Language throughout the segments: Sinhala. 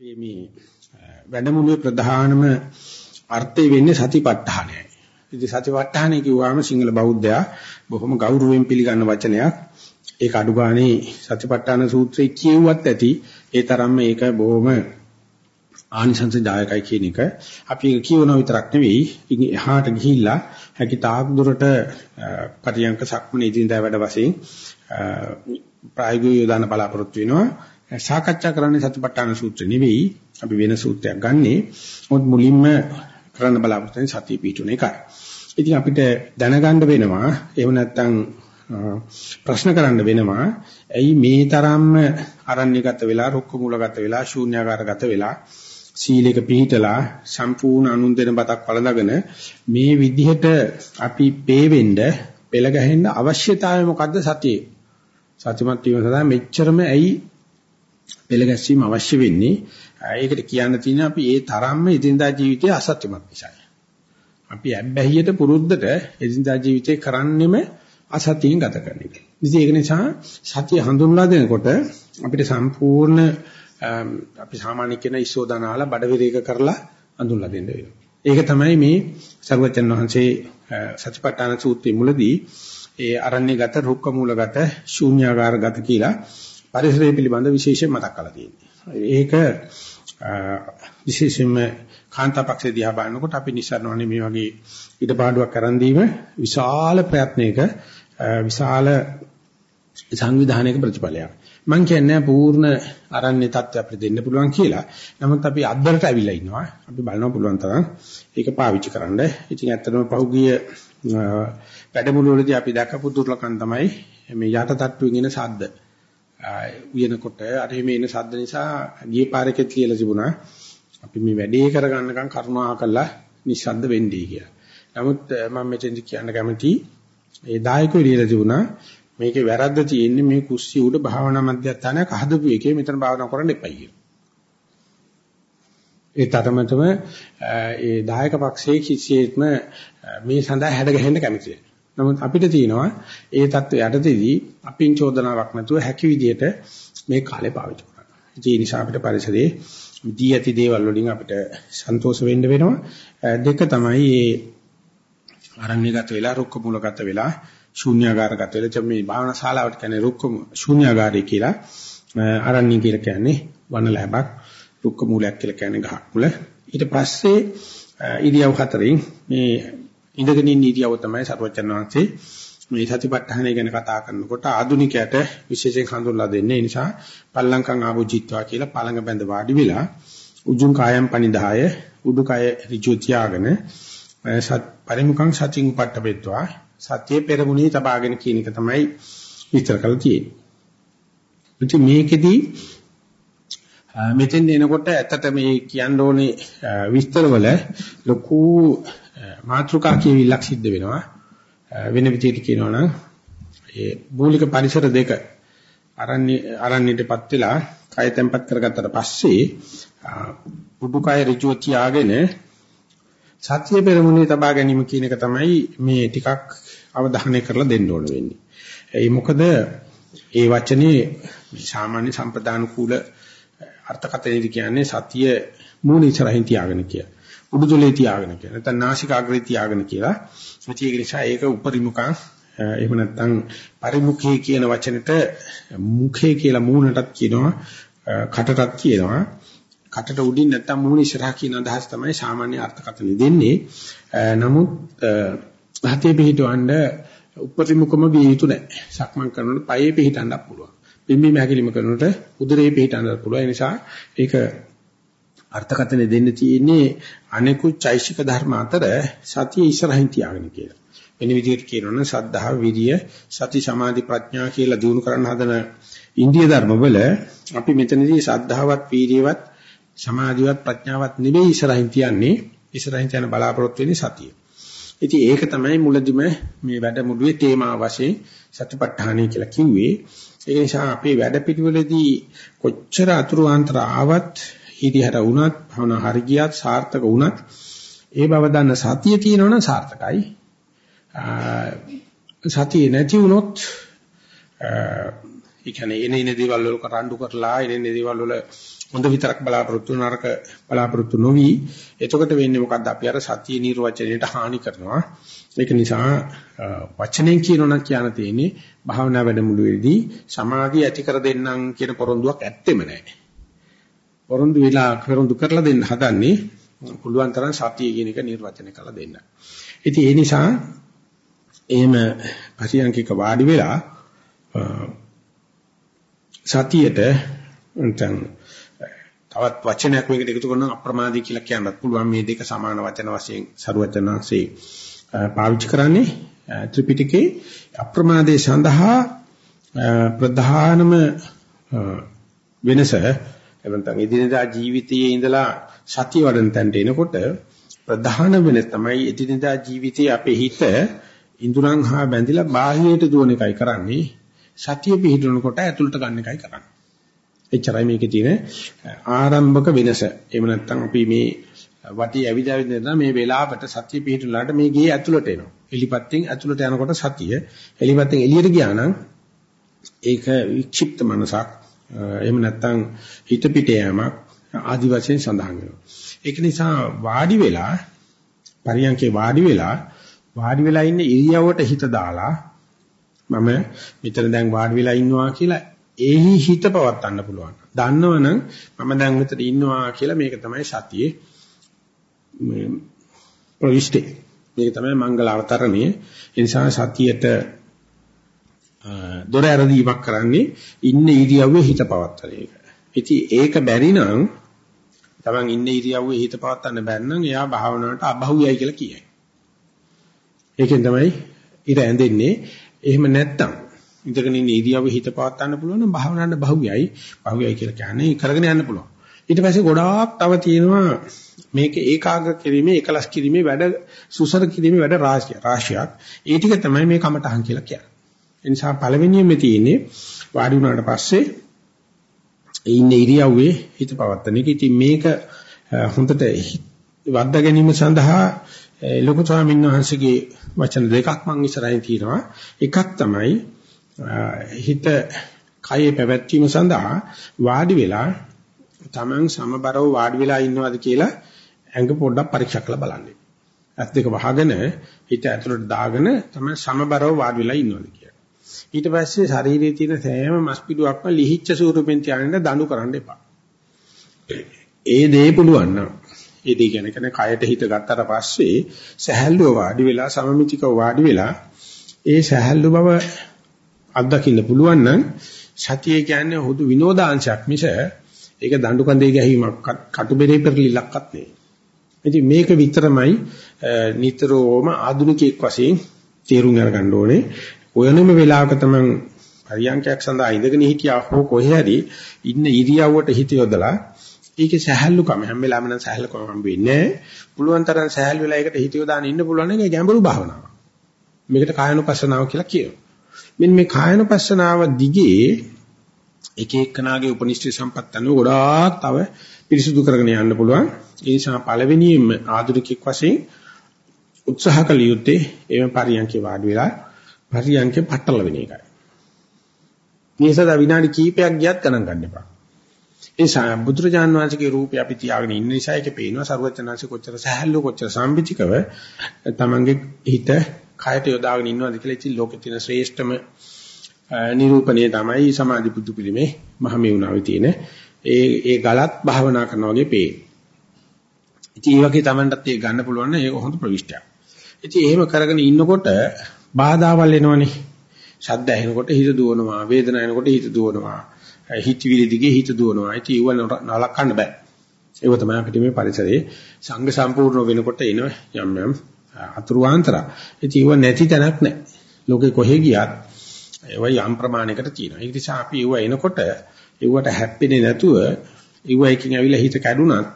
මේ මේ වැඩමුළුවේ ප්‍රධානම අර්ථය වෙන්නේ සතිපට්ඨානයයි. ඉතින් සතිපට්ඨානය කිව්වම සිංහල බෞද්ධයා බොහොම ගෞරවයෙන් පිළිගන්න වචනයක්. ඒක අඩු ගානේ සතිපට්ඨාන සූත්‍රයේ කියුවත් ඇති. ඒ තරම්ම ඒක බොහොම ආනිසංසදායකයි කියන එක. අපි ඒක කියවන විතරක් නෙවෙයි. එහාට ගිහිල්ලා හැකි තාක් දුරට පරියංක සක්මන ඉදින්දා වැඩ වශයෙන් ප්‍රායෝගිකව යොදාන බලාපොරොත්තු වෙනවා. සාකච්ඡා කරන්නේ සතිපට්ඨාන සූත්‍රය නෙවෙයි අපි වෙන සූත්‍රයක් ගන්නෙ. මොකද මුලින්ම කරන්න බලාපොරොත්තු වෙන සතිය පිටුන එකයි. ඉතින් අපිට දැනගන්න වෙනවා එහෙම නැත්නම් ප්‍රශ්න කරන්න වෙනවා ඇයි මේ තරම්ම අරණ්‍යගත වෙලා රුක්ක මූලගත වෙලා ශූන්‍යාකාරගත වෙලා සීලයක පිළිහිටලා සම්පූර්ණ අනුන් දෙන බතක් වළඳගෙන මේ විදිහට අපි පේවෙන්න පෙළ ගැහෙන්න අවශ්‍යතාවය මොකද්ද සතියේ සතිමත් වීම සඳහා මෙච්චරම ඇයි පෙළ ගැස්වීම අවශ්‍ය වෙන්නේ. ඒකට කියන්න තියෙන අපි ඒ තරම්ම එදිනදා ජීවිතයේ අසත්‍යමත් නිසායි. අපි ඇබ්බැහියට පුරුද්දට එදිනදා ජීවිතේ කරන්නෙම අසතියෙන් ගත කරන එක. ඉතින් ඒක නිසා සතිය හඳුන්වා දෙනකොට අපිට සම්පූර්ණ අපි සාමාන්‍ය කියන ඉස්සෝදානාලා බඩවිරේක කරලා හඳුන්ලා දෙන්න වෙනවා. ඒක තමයි මේ සර්වචන් වහන්සේ සතිපට්ඨාන සූත්‍රයේ මුලදී ඒ අරණ්‍යගත රුක්ක මූලගත ශූන්‍යාකාරගත කියලා පරිසරය පිළිබඳ විශේෂයෙන් මතක් කරලා තියෙනවා. ඒක විශේෂයෙන්ම කාන්තාපක්ෂේ දිහා බලනකොට අපි නිසරණවනේ මේ වගේ ඉඩපාඩුවක් කරන් දීම විශාල ප්‍රයත්නයක විශාල සංවිධානයක ප්‍රතිඵලයක්. මම කියන්නේ පූර්ණ ආරණ්‍ය තත්ත්වය අපිට දෙන්න පුළුවන් කියලා. නමුත් අපි අද්දරට ඇවිල්ලා ඉන්නවා. අපි බලනවා පුළුවන් තරම් ඒක පාවිච්චි කරන්න. ඉතින් ඇත්තටම පහුගිය වැඩමුළු වලදී අපි දැකපු දුර්ලකම් තමයි මේ යට තට්ටුවෙන් එන ශබ්ද. උයනකොට අර මේ එන ශබ්ද නිසා ගියේ පාරකෙත් කියලා තිබුණා. අපි මේ වැඩේ කරගන්නකම් කරුණා කළා නිශ්ශබ්ද වෙන්නේ කියලා. නමුත් මම මෙතෙන්දි කියන්න කැමති ඒ දායකයෝ ලියලා තිබුණා මේකේ වැරද්ද තියෙන්නේ මේ කුස්සිය උඩ භාවනා මධ්‍යස්ථානයක් හදපු එකේ මෙතන භාවනා කරන්න එපයි කියලා. ඒ තරමටම ඒ දායක පක්ෂයේ කිසියෙත්ම මේ සඳහා හැඩ ගැහෙන්න කැමති නැහැ. නමුත් අපිට තියෙනවා ඒ தত্ত্ব යටතේදී අපින් චෝදනාවක් නැතුව හැකි විදියට මේ කාලය පාවිච්චි කරන්න. ඒ නිසා අපිට පරිසරයේ දී ඇති දේවල් වලින් අපිට සන්තෝෂ වෙන්න වෙනවා. දෙක තමයි මේ අරණ්‍යගත වෙලා රුක්ක මූලගත වෙලා ශූන්‍යාගාරගත වෙලා මේ භාවනා ශාලාවට කියන්නේ රුක්ක ශූන්‍යාගාරය කියලා අරණ්‍ය කියලා කියන්නේ වන ලැබක් රුක්ක මූලයක් කියලා කියන්නේ ගහක් මුල. ඊට පස්සේ ඉරියව් හතරෙන් මේ ඉඳගෙන ඉන්න ඉරියව තමයි සර්වචන් වහන්සේ මේ සතිපට්ඨානය ගැන කතා කරනකොට ආදුනිකයට විශේෂයෙන් හඳුන්ලා දෙන්නේ. ඒ නිසා පල්ලංකම් ආභුජිත්වා කියලා පළඟ බැඳ වාඩි වෙලා උජුං කායම් පනිදාය උඩුකය ඍජු තියාගෙන සත් පරිමුඛං සතින් උපට්ඨපෙත්වා සතියේ පෙරමුණේ තබාගෙන කියන එක තමයි විස්තර කරලා තියෙන්නේ. ඉතින් මේකෙදී මෙතෙන් එනකොට ඇත්තට මේ කියන්න ඕනේ විස්තරවල ලොකු මාත්‍රිකා කියවිලක් සිද්ධ වෙනවා. වෙන විදිහට කියනවා නම් ඒ මූලික පරිසර දෙක අරණ්‍ය අරණ්‍යයටපත් වෙලා කය තැම්පත් කරගත්තට පස්සේ උඩුකය ඍජුව තියාගෙන සත්‍ය පෙරමුණේ තබා ගැනීම කියන එක තමයි මේ ටිකක් අවධානය කරලා දෙන්න ඕන වෙන්නේ. ඒ මොකද ඒ වචනේ සාමාන්‍ය සම්ප්‍රදාන කූල අර්ථකථනයේදී කියන්නේ සතිය මූල ඉස්සරහින් තියාගෙන කියලා. උඩුතලේ තියාගෙන කියලා. නැත්නම් නාසිකාග්‍රේ තියාගෙන කියලා. ඒක නිසා ඒක උපරිමුඛං එහෙම නැත්නම් පරිමුඛේ කියන වචනෙට මුඛේ කියලා මූණටත් කියනවා කටටත් කියනවා. කටට උඩින් නැත්නම් මූණ ඉස්සරහා කියන අදහස තමයි සාමාන්‍ය අර්ථකථන දෙන්නේ. නමුත් හතේ පිටවන්න උපරිමුඛම විය යුතු නැහැ. සක්මන් කරනකොට පයේ පිටවන්නත් පුළුවන්. පිම්බීම හැකිලිම කරනකොට උදරේ පිටවන්නත් පුළුවන්. ඒ නිසා ඒක අර්ථකථන දෙන්න තියෙන්නේ අනිකුත් චෛසික ධර්ම අතර සතිය ඉස්සරහින් තියාගෙන කියලා. වෙන විදිහට කියනවනම් සද්ධා, විරිය, සති, සමාධි, ප්‍රඥා කියලා දිනු කරන්න හදන ඉන්දිය ධර්ම වල අපි මෙතනදී සද්ධාවත්, වීරියවත්, සමාධිවත්, ප්‍රඥාවත් නෙවෙයි ඉස්සරහින් තියන්නේ. ඉස්සරහින් තියන බලාපොරොත්තු වෙන්නේ සතිය. ඉතින් ඒක තමයි මුලදිම මේ වැඩමුළුවේ තේමා වශයෙන් සතිපට්ඨානය කියලා කිව්වේ. ඒ නිසා අපේ වැඩපිළිවෙලදී කොච්චර අතුරු ආන්තර ආවත් හිරිහැර වුණත් භවනා හරි ගියත් සාර්ථක වුණත් ඒ බව දන්න සතිය තියෙනවනම් සාර්ථකයි. සතිය නැති වුණොත් ඒ කියන්නේ එන එන දේවල් වල කරඬු කරලා එන එන දේවල් වල හොඳ විතරක් බලාපොරොත්තු නරක බලාපොරොත්තු නොවි. එතකොට වෙන්නේ මොකද්ද? අපි අර සතිය නිර්වචනයට හානි කරනවා. ඒක නිසා වචනෙන් කියනොනම් කියන්න තියෙන්නේ භාවනා වැඩමුළුවේදී සමාධිය ඇති කර දෙන්නම් කියන පොරොන්දුවක් ඇත්තෙම නැහැ. පොරොන්දු වෙලා පොරොන්දු කරලා දෙන්න හදන්නේ පුළුවන් තරම් සතිය කියන එක නිර්වචනය කරලා දෙන්න. ඉතින් ඒ නිසා එහෙම පසියන්කික වාඩි වෙලා සතියට නැත්නම් තවත් වචනයක් මේකට එකතු කරනවා අප්‍රමාදී කියලා කියන්නත් පුළුවන් මේ දෙක සමාන වචන වශයෙන් සරුවචනාංශේ පාවිච්චි කරන්නේ ත්‍රිපිටකේ අප්‍රමාදයේ සඳහා ප්‍රධානම වෙනස එවන්තන් එදිනදා ජීවිතයේ ඉඳලා සතිය වඩන තැනට එනකොට ප්‍රධාන වෙනස තමයි එදිනදා ජීවිතයේ අපේ හිත ඉඳුරන් හා බැඳිලා බාහිරයට දුවන එකයි කරන්නේ සතිය පිහිටුනකොට ඇතුළට ගන්න එකයි කරන්නේ. එච්චරයි මේකේ තියෙන ආරම්භක වෙනස. එහෙම නැත්නම් අපි මේ වටි ඇවිදවිද මේ වෙලාවට සතිය පිහිටුලාට මේ ගේ ඇතුළට එනවා. එලිපත්ෙන් ඇතුළට යනකොට සතිය, එලිපත්ෙන් එළියට ගියා නම් ඒක වික්ෂිප්ත මනසක්. එහෙම නැත්නම් හිත පිට යෑමක් ආදි වශයෙන් සඳහන් වෙනවා. ඒක නිසා වාඩි වෙලා පරියන්කේ වාඩි වෙලා වාඩි වෙලා ඉන්න ඉරියව්වට හිත දාලා මම මෙතන දැන් වාඩි වෙලා ඉන්නවා කියලා එහි හිත පවත්වන්න පුළුවන්. දන්නවනම් මම දැන් මෙතන ඉන්නවා කියලා මේක තමයි සතියේ මේ ප්‍රවිෂ්ටි. මේක තමයි මංගල අවතරණය. ඒ නිසා සතියට දොර ඇරදීමක් කරන්නේ ඉන්න ඉරියව්වේ හිත පවත්වන එක. ඉතින් ඒක බැරි නම් තමන් ඉන්න ඉරියව්වේ හිත පවත්වන්න බැන්න නම් එයා භාවනාවට අබහුවයි කියලා කියයි. ඒකෙන් තමයි ඊට ඇඳෙන්නේ. එහෙම නැත්තම් ඉඳගෙන ඉන්න ඉරියව්වේ හිත පවත් ගන්න පුළුවන් නම් භාවනාවට බහුවයි. බහුවයි කියලා කියන්නේ කරගෙන යන්න පුළුවන්. ඊට පස්සේ ගොඩාක් තව තියෙනවා මේක ඒකාග්‍ර කිරීමේ එකලස් කිරීමේ වැඩ සුසර කිරීමේ වැඩ රාශිය රාශියක්. ඒ ටික තමයි මේ කමටහන් කියලා කියන්නේ. ඒ නිසා පළවෙනියෙන්ම තියෙන්නේ වාඩි වුණාට පස්සේ ඒ ඉන්න ඉරියව්වේ හිත පවත්තන එක. ඉතින් මේක හොඳට වද්දා ගැනීම සඳහා ලොකු ස්වාමීන් වහන්සේගේ වචන දෙකක් මම ඉස්සරහින් තියෙනවා. එකක් තමයි හිත කයේ පැවැත්වීම සඳහා වාඩි වෙලා Taman සමබරව වාඩි වෙලා ඉන්නවද කියලා ඇඟ පොඩ්ඩක් පරීක්ෂා කරලා බලන්න. ඇස් දෙක වහගෙන හිත ඇතුළට දාගෙන Taman සමබරව වාඩි වෙලා ඉන්නවද කියලා. ඊට පස්සේ ශරීරයේ තියෙන සෑම මස් පිඩුවක්ම ලිහිච්ඡ ස්වරූපෙන් තියාගෙන දණු කරන්න එපා. ඒ දේ පුළුවන් නම් ඒ දේ කියන්නේ කන කයට හිත ගත්තට පස්සේ සහැල්ලුව වාඩි වෙලා සමමිතිකව වාඩි වෙලා ඒ සහැල්ලු බව අත්දකින්න පුළුවන් නම් සතිය කියන්නේ හුදු විනෝදාංශයක් මිස ඒක දඬු කඳේ ගැහිමක් කටුබෙරේ පෙරලිලක්වත් නෙවෙයි. ඉතින් මේක විතරමයි නිතරම ආධුනිකයෙක් වශයෙන් තේරුම් අරගන්න ඕනේ. ඔයනම වෙලාවක තමයි පරියන්කයක් සඳහා ඉඳගෙන හිටියා හෝ කොහේ හරි ඉන්න ඉරියව්වට හිත යොදලා ඒකේ සහැල්ලුකම හැම වෙලාවෙම නම් සහැල්ලුකම හම්බ වෙන්නේ පුළුවන් තරම් සහැල් වෙලා ඒකට හිතියෝ දාන ඉන්න පුළුවන් එක ගැඹුරු භාවනාවක්. මේකට කායනුපස්සනාව කියලා කියනවා. මෙන්න මේ කායනුපස්සනාව දිගේ එක එක්කනාගේ උපනිෂ්ඨ සම්පත් අනුව ගොඩාක් තව පිරිසුදු කරගෙන යන්න පුළුවන්. ඒ නිසා පළවෙනියෙන්ම ආධුනිකෙක් වශයෙන් උත්සාහ කළ යුත්තේ එම පරියන්කේ වාඩි වෙලා පරියන්කේ පట్టල වෙන එකයි. මේ සදා විනාඩි කිහිපයක් ගියත් ගණන් ගන්න එපා. ඒ බුදුරජාන් වහන්සේගේ රූපය අපි තියාගෙන ඉන්න නිසා ඒකේ පේනවා සරුවචනාංශ කොච්චර සහැල්ලු කොච්චර සම්පිතිකව තමන්ගේ හිත කයට යොදාගෙන ඉන්නවද කියලා ඉතින් ලෝකේ තියෙන ශ්‍රේෂ්ඨම නිරූපණය තමයි සමාධි බුදු පිළිමේ මහමෙවුනාවේ තියෙන ඒ ඒ ගලත් භාවනා කරනවා වගේ පේ. ඉතින් ඒ වගේ තමන්ටත් ඒක ගන්න පුළුවන් නම් ඒක හොඳ ප්‍රවිෂ්ඨයක්. ඉතින් එහෙම කරගෙන ඉන්නකොට බාධාවල් එනවනේ. ශබ්ද ඇහෙනකොට හිත දුවනවා, වේදනාව එනකොට හිත දුවනවා. හිතවිලි දිගේ හිත දුවනවා. ඉතින් ඒව නලකන්න බෑ. ඒක තමයි අපිට මේ පරිසරයේ සංඝ සම්පූර්ණ වෙනකොට එන යම් යම් අතුරු ආන්තර. ඉතින් ඒව නැති තැනක් නැහැ. ලෝකේ කොහෙ ගියත් ඒව යම් ප්‍රමාණයකට තියෙනවා. ඒ නිසා අපි ඒව එනකොට ඒවට හැප්පෙන්නේ නැතුව ඒව එකකින් ඇවිල්ලා හිත කැඩුනත්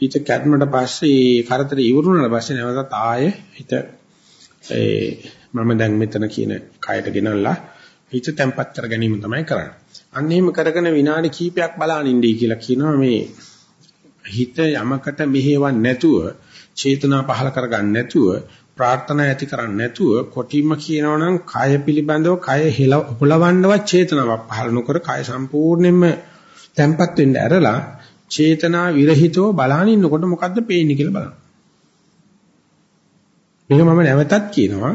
හිත කැඩුනට පස්සේ කරදර ඉවරුනට පස්සේ නැවතත් ආයේ හිත ඒ මම දැන් මෙතන කියන කයට ගෙනල්ලා හිත තැම්පත් කර ගැනීම තමයි කරන්නේ. අන්න එහෙම කරගෙන විනාඩි කිහිපයක් බලන ඉන්නයි කියලා කියනවා මේ හිත යමකට මෙහෙවන්නේ නැතුව චේතනා පහල කරගන්න නැතුව ප්‍රාර්ථනා ඇති කරන්නේ නැතුව කොටිම කියනවනම් කය පිළිබඳව කය හොලවන්නවත් චේතනාවක් පහළ නොකර කය සම්පූර්ණයෙන්ම තැම්පත් වෙන්න ඇරලා චේතනා විරහිතව බලහන් ඉන්නකොට මොකද්ද පේන්නේ කියලා බලන්න. මේක මම නැවතත් කියනවා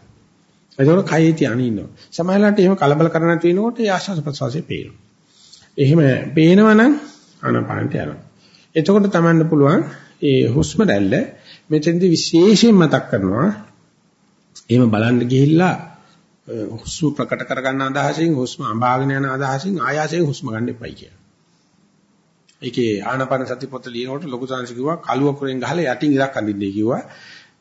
ඒකෝර කයේ තියාගෙන ඉන්නවා. සමහරවිට එහෙම කලබල කරන තියෙනකොට ඒ ආශ්වාස ප්‍රශ්වාසය පේනවා. එහෙම පේනවනම් ආනපානට යනවා. එතකොට තමන්න පුළුවන් ඒ හුස්ම රැල්ල මෙතෙන්දි විශේෂයෙන් මතක් කරනවා. එහෙම බලන්න ගිහිල්ලා හුස්ම ප්‍රකට කරගන්න අදහසින් හුස්ම අඹාගෙන යන අදහසින් ආයාසයෙන් හුස්ම ගන්න එපයි කියලා. ඒකේ ආනපන සති පොත ලියනකොට ලොකු සංසි කිව්වා කලුව කුරෙන් ගහලා යටින් ඉරක් අඳින්නේ කිව්වා.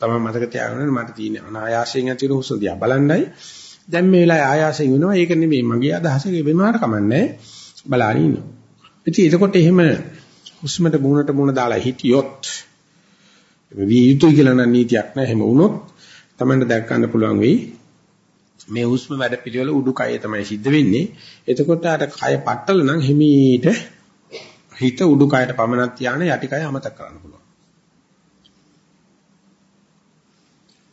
තමයි මතක තියාගන්න මට තියෙන අනායාසයෙන් ඇති වෙන හුස්ම දිහා බලන්නයි. දැන් මේ වෙලාවේ ආයාසයෙන් වෙනවා. ඒක නෙමෙයි මගේ අදහස. ඒ වෙනාට කමන්නේ. බලාගෙන ඉන්නවා. ඉතින් එතකොට එහෙම හුස්මට මුණට මුණ දාලා හිටියොත් විය යුතුයි කියලා නම් නීතියක් නැහැ. එහෙම වුණොත් Tamanට දැක් ගන්න පුළුවන් වෙයි. මේ හුස්ම වැඩ පිළිවෙල උඩුකය තමයි සිද්ධ වෙන්නේ. එතකොට අර කය පట్టල නම් හිමීට හිත උඩුකයට පමනක් තියාන යටිකය අමතක කරන්න පුළුවන්.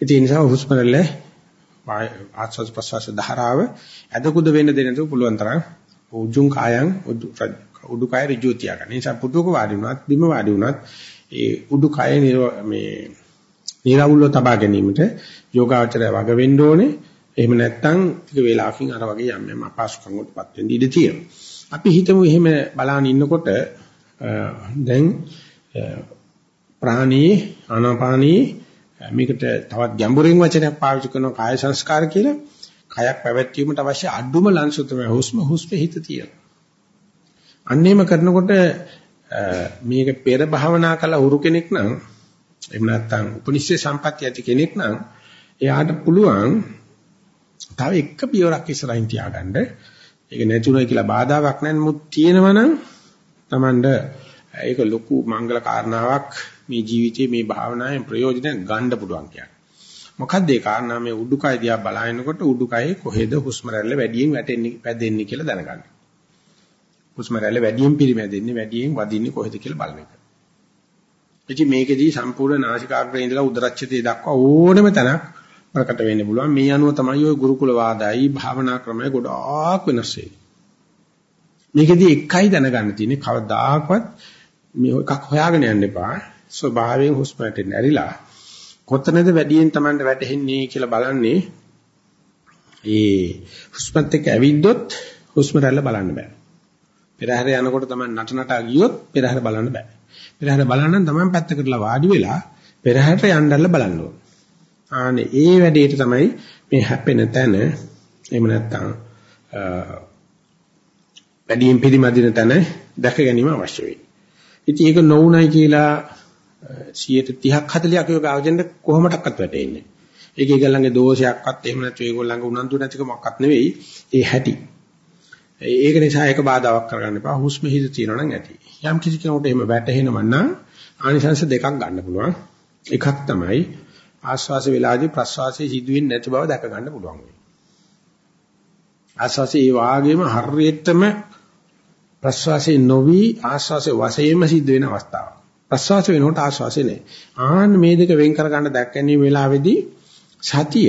ඒ නිසා හුස්ම රැල්ල ආස්වාද ප්‍රසවාස ධාරාව ඇදකුද වෙන්න දෙන්න පුළුවන් තරම් උජුං කායං උඩුකය ඍජුව තියාගන්න. ඒ නිසා පුදුක වාඩි වුණත් බිම වාඩි වුණත් ඒ උඩුකය මේ නිරවුල්ව තබා ගැනීමට යෝගාචරය වග වෙන්න ඕනේ. එහෙම නැත්නම් ටික වේලාවකින් අර වගේ යම් යම් අපහසුකම් වලටපත් වෙන්න ඉඩ තියෙනවා. අපි හිතමු එහෙම බලන ඉන්නකොට දැන් ප්‍රාණී ආනාපානී මේකට තවත් ගැඹුරින් වචනයක් පාවිච්චි කරනවා කාය සංස්කාර කියලා. කයක් පැවැත්වීමට අවශ්‍ය අඩුම ලංසු තමයි හුස්ම හුස්ම හිත තියෙනවා. අන්නේම කරනකොට මේක පෙර භාවනා කළ උරු කෙනෙක් නම් එහෙම නැත්නම් උපනිෂේ සම්පත්‍ය ඇති කෙනෙක් නම් එයාට පුළුවන් තව එක පියවරක් ඉස්සරහින් තියාගන්න. ඒක නැතුණයි කියලා බාධාවක් නැහැ නමුත් තියෙනවනම් Tamand ඒක ලොකු මංගල කාරණාවක් මේ ජීවිතයේ මේ භාවනාවෙන් ප්‍රයෝජන ගන්න පුළුවන් කියන්නේ. මොකක්ද ඒ කාරණා මේ උඩුකය දිහා බලනකොට උඩුකයේ කොහෙද හුස්ම රැල්ල වැඩියෙන් වැටෙන්නේ පැදෙන්නේ කියලා දැනගන්න. හුස්ම රැල්ල වැඩියෙන් පිරිමැදෙන්නේ වැඩියෙන් වදින්නේ කොහෙද කියලා බලන එක. ඉතින් මේකෙදී සම්පූර්ණ නාසිකාග්‍රේ ඉඳලා උදරච්ඡතේ දක්වා ඕනම තැනක් ප්‍රකට වෙන්න පුළුවන්. මේ අනුව තමයි ওই ගුරුකුල වාදයි භාවනා ක්‍රමය ගොඩාක් වෙනස් වෙන්නේ. මේකෙදි එකයි දැනගන්න තියෙන්නේ කවදාකවත් මේ එකක් හොයාගෙන යන්න එපා. ස්වභාවයෙන් හුස්ම වැටෙන්න ඇරිලා කොතනද වැඩියෙන් Tamanට වැටෙන්නේ කියලා බලන්නේ ඒ හුස්මත් එක්ක ඇවිද්දොත් හුස්ම රැල්ල බලන්න බෑ. පෙරහැර යනකොට තමයි නට නටා ගියොත් පෙරහැර බලන්න බෑ. පෙරහැර බලන්න තමයි පැත්තකටලා වාඩි වෙලා පෙරහැරට යන්නදල්ල බලන්න ඕන. ආනේ ඒ වැඩේට තමයි මේ හැපෙන තැන එහෙම නැත්නම් වැඩියෙන් පිළිමදින තැන දැක ගැනීම අවශ්‍ය වෙයි. ඉතින් ඒක නොඋනයි කියලා 130ක් 40ක් යෝගාවචෙන්ද කොහොමඩක්වත් වැටෙන්නේ. ඒක ඒගොල්ලන්ගේ දෝෂයක්වත් එහෙම නැත්නම් ඒගොල්ලන්ගේ උනන්දු නැතිකමක්වත් නෙවෙයි. ඒ හැටි. ඒක නිසා ඒක බාධාවක් කරගන්න එපා. හුස්ම හිත තියෙනවා නම් ඇති. යම් කිසි කෙනෙකුට එහෙම වැටහෙනව නම් ආනිසංශ දෙකක් ගන්න පුළුවන්. එකක් තමයි ආස්වාස වේලාදී ප්‍රස්වාසයේ සිදුවෙන්නේ නැති බව දැක ගන්න පුළුවන් වෙයි. ආස්වාසයේ ඒ වාගේම හරියටම ප්‍රස්වාසයේ නොවි ආස්වාසයේ වශයෙන්ම සිද්ධ වෙන අවස්ථාවක්. ප්‍රස්වාස වෙනකොට ආස්වාසය නෑ. ආන්න මේ දෙක වෙන් කර ගන්න දැක්කන්නේ වෙලාවේදී සතිය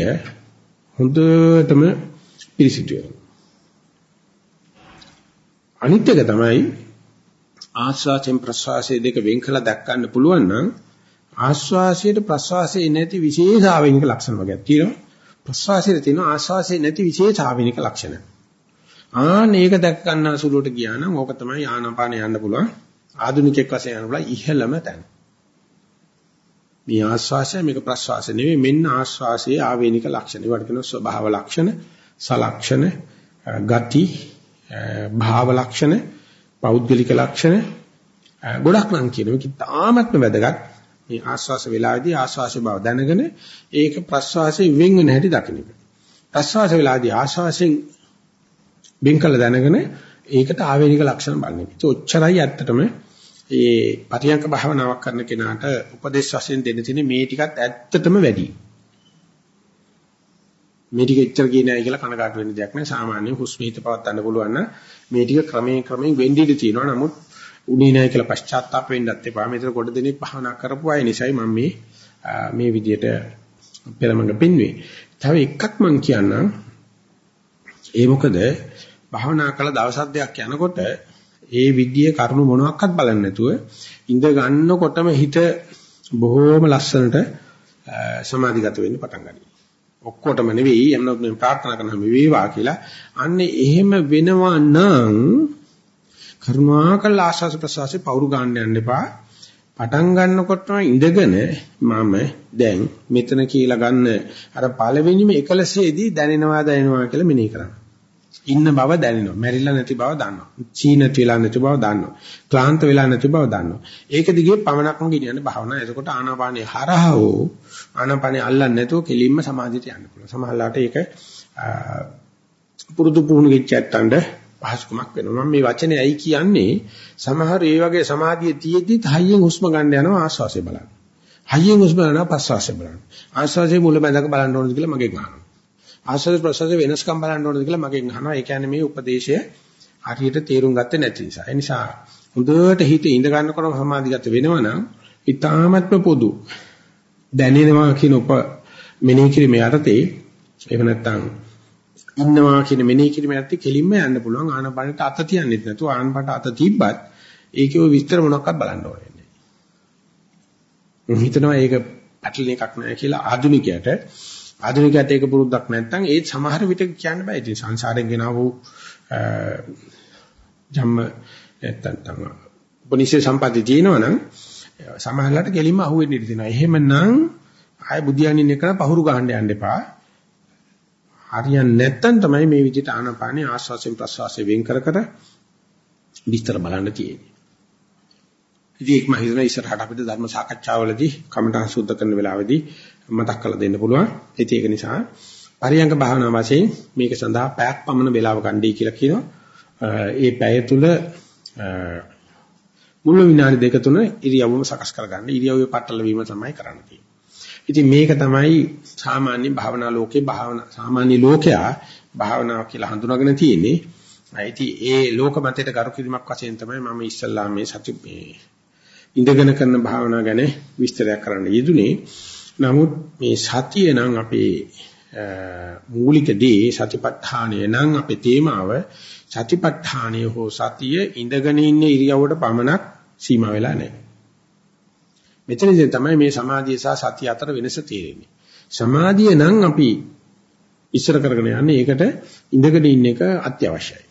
හොඳටම පිරිසිදු වෙනවා. අනිත් එක තමයි ආස්වාසයෙන් ප්‍රස්වාසයේ දෙක වෙන් කළා දැක්කන්න පුළුවන් නම් ආස්වාසයට ප්‍රස්වාසයේ නැති විශේෂ ආවෙනික ලක්ෂණ වර්ගයක් තියෙනවා. ප්‍රස්වාසයේ තියෙන ආස්වාසයේ නැති විශේෂ ආවෙනික ලක්ෂණ. ආන්න ඒක දැක් ගන්න සුළුවට ගියා නම් ඕක තමයි ආනාපාන යන්න පුළුවන්. ආධුනිකෙක් වශයෙන් යන්න පුළුවන් ඉහළම තැන. මේ ආස්වාසය මේක ප්‍රස්වාසය නෙවෙයි මෙන්න ආස්වාසයේ ආවේනික ලක්ෂණ. ඒවට කියනවා ස්වභාව ලක්ෂණ, සලක්ෂණ, ගති, භාව ලක්ෂණ, පෞද්ගලික ලක්ෂණ ගොඩක් නම් කියනවා. ඒක තාමත්ම වැදගත්. මේ ආස්වාස වේලාවේදී ආස්වාස බව දැනගෙන ඒක ප්‍රස්වාසයෙන් වෙන් වෙන හැටි දකින්න. ප්‍රස්වාස වේලාවේදී ආස්වාසයෙන් වෙන් කළ දැනගෙන ඒකට ආවේනික ලක්ෂණ බලන්නේ. ඒක ඔච්චරයි ඇත්තටම ඒ පරියන්ක භාවනාවක් කරන කෙනාට උපදේශ වශයෙන් දෙන්න තියෙන මේ ටිකත් ඇත්තටම වැඩි. මේ ටික එච්චර කියන්නේ නැහැ කියලා කනකාට වෙන්න දෙයක් නෑ. සාමාන්‍ය හුස්ම හිත පවත් ගන්න පුළුවන් නම් මේ ටික ක්‍රමයෙන් ක්‍රමයෙන් වෙන්නේ තියෙනවා. නමුත් උනේ නැහැ කියලා පශ්චාත්තාප වෙන්නත් එපා. මෙතන කොට දෙනෙක් භාවනා කරපු අය නිසායි මම මේ මේ විදියට පෙරමඟ පෙන්වුවේ. තව එකක් මම කියන්නම්. ඒ මොකද භාවනා කළ දවසක් දෙකක් යනකොට ඒ විද්‍ය කරුණු මොනවාක්වත් බලන්නේ නැතුව ඉඳ ගන්නකොටම හිත බොහෝම ලස්සනට සමාධිගත වෙන්න පටන් ගන්නවා. ඔක්කොටම නෙවෙයි එන්නත් මේ ප්‍රාර්ථනා කරන මේ වේවා කියලා. අන්නේ එහෙම වෙනවා නම් කරුණාකර ආශාස ප්‍රසවාසයේ පවුරු ගන්න යන්න එපා. පටන් ගන්නකොටම ඉඳගෙන මම දැන් මෙතන කියලා ගන්න අර පළවෙනිම එකලසේදී දැනෙනවා දැනෙනවා කියලා මෙනෙහි කරන්න. ඉන්න බව දැනෙනවා. මැරිලා නැති බව දන්නවා. චීනත් වෙලා නැති බව දන්නවා. ක්ලාන්ත වෙලා නැති බව දන්නවා. ඒක දිගේ පමණක්ම ගෙනියන්න භාවනා. එතකොට ආනාපානිය හරහවෝ ආනාපානිය අල්ලන්නේ නැතුව කෙලින්ම සමාධියට යන්න පුළුවන්. සමහරලාට ඒක පුරුදු පුහුණු වෙච්ච ඇත්තන්ට පහසුකමක් වෙනවා. මම මේ වචනේ ඇයි කියන්නේ සමහර ඒ වගේ සමාධිය තියෙද්දි හයියෙන් හුස්ම ගන්න යනවා ආශ්වාසය බලන්න. හයියෙන් හුස්ම ගන්නවා ප්‍රශ්වාසය බලන්න. ආශ්වාසයේ මුල බඳක බලන්න ඕනද කියලා මගෙන් අහනවා. ආශ්වාස ප්‍රශ්වාස වෙනස්කම් බලන්න ඕනද කියලා මගෙන් අහනවා. ඒ කියන්නේ මේ උපදේශය හරියට තේරුම් ගත්තේ නැති නිසා. ඒ නිසා හොඳට හිත ඉඳ ගන්නකොට සමාධිගත වෙනවනම් ඊ타මත්ම පොදු දැනෙනවා කියන උප මෙනෙහි කිරීම යටතේ එහෙම නැත්නම් ඉන්නවා කියන මෙනෙහි කිරීම යටතේ කෙලින්ම යන්න පුළුවන් ආනපනට අත තියන්නෙත් නැතුව ආනපනට අත තිබ්බත් ඒකේ ඔය විස්තර මොනවක්වත් බලන්න ඕනේ නැහැ. හිතනවා ඒක පැටලෙන එකක් නෑ කියලා ආධුනිකයට ආධුනිකයට ඒක පුරුද්දක් නැත්නම් ඒ සමහර විට කියන්න බෑ. ඉතින් සංසාරයෙන් ගෙනාව වූ ජම්ම නැත්තම් තම උපනිෂේ සම්පatti තියෙනවනම් සමහරලාට කෙලින්ම අහුවෙන්න ඉඩ තියෙනවා. එහෙමනම් ආය බුදියානින් එක පහුරු ගහන්න යන්න එපා. හරියන්නේ නැත්තම් තමයි මේ විදිහට ආනාපානේ ආස්වාසයෙන් ප්‍රස්වාසයෙන් වෙන් කර කර විස්තර බලන්න තියෙන්නේ. ඉතින් ඒක මම හිතනවා ඉස්සරහට අපිට ධර්ම සාකච්ඡාවලදී කමඨං සුද්ධ කරන වෙලාවේදී මතක් කරලා දෙන්න පුළුවන්. ඉතින් ඒක නිසා පරියංග භාවනා වශයෙන් මේක සඳහා පැයක් පමණ වේලාව ගන්නයි කියලා කියනවා. ඒ පැය තුල මුළු විනාඩි දෙක තුන ඉරියව්වම සකස් කරගන්න. ඉරියව්වේ පටල වීම තමයි කරන්න තියෙන්නේ. ඉතින් මේක තමයි සාමාන්‍ය භාවනා ලෝකේ භාවනා සාමාන්‍ය ලෝකයා භාවනාව කියලා හඳුනාගෙන තියෙන්නේ. ඉතින් ඒ ලෝක මතයට කරු කිරීමක් වශයෙන් තමයි මම ඉස්සල්ලා මේ සති මේ ඉඳගෙන කරන භාවනා ගැන විස්තරයක් කරන්න යෙදුනේ. නමුත් මේ සතිය නම් අපේ මූලික දේ සතිපට්ඨානය නම් අපේ තේමාව සතිපට්ඨානය හෝ සතිය ඉඳගෙන ඉන්න ඉරියව්වට පමණක් සීමා වෙලා නැහැ. මෙතනදී තමයි මේ සමාධිය සහ සතිය අතර වෙනස තේරෙන්නේ. සමාධිය නම් අපි ඉස්සර කරගෙන යන්නේ ඒකට ඉඳගෙන ඉන්න එක අත්‍යවශ්‍යයි.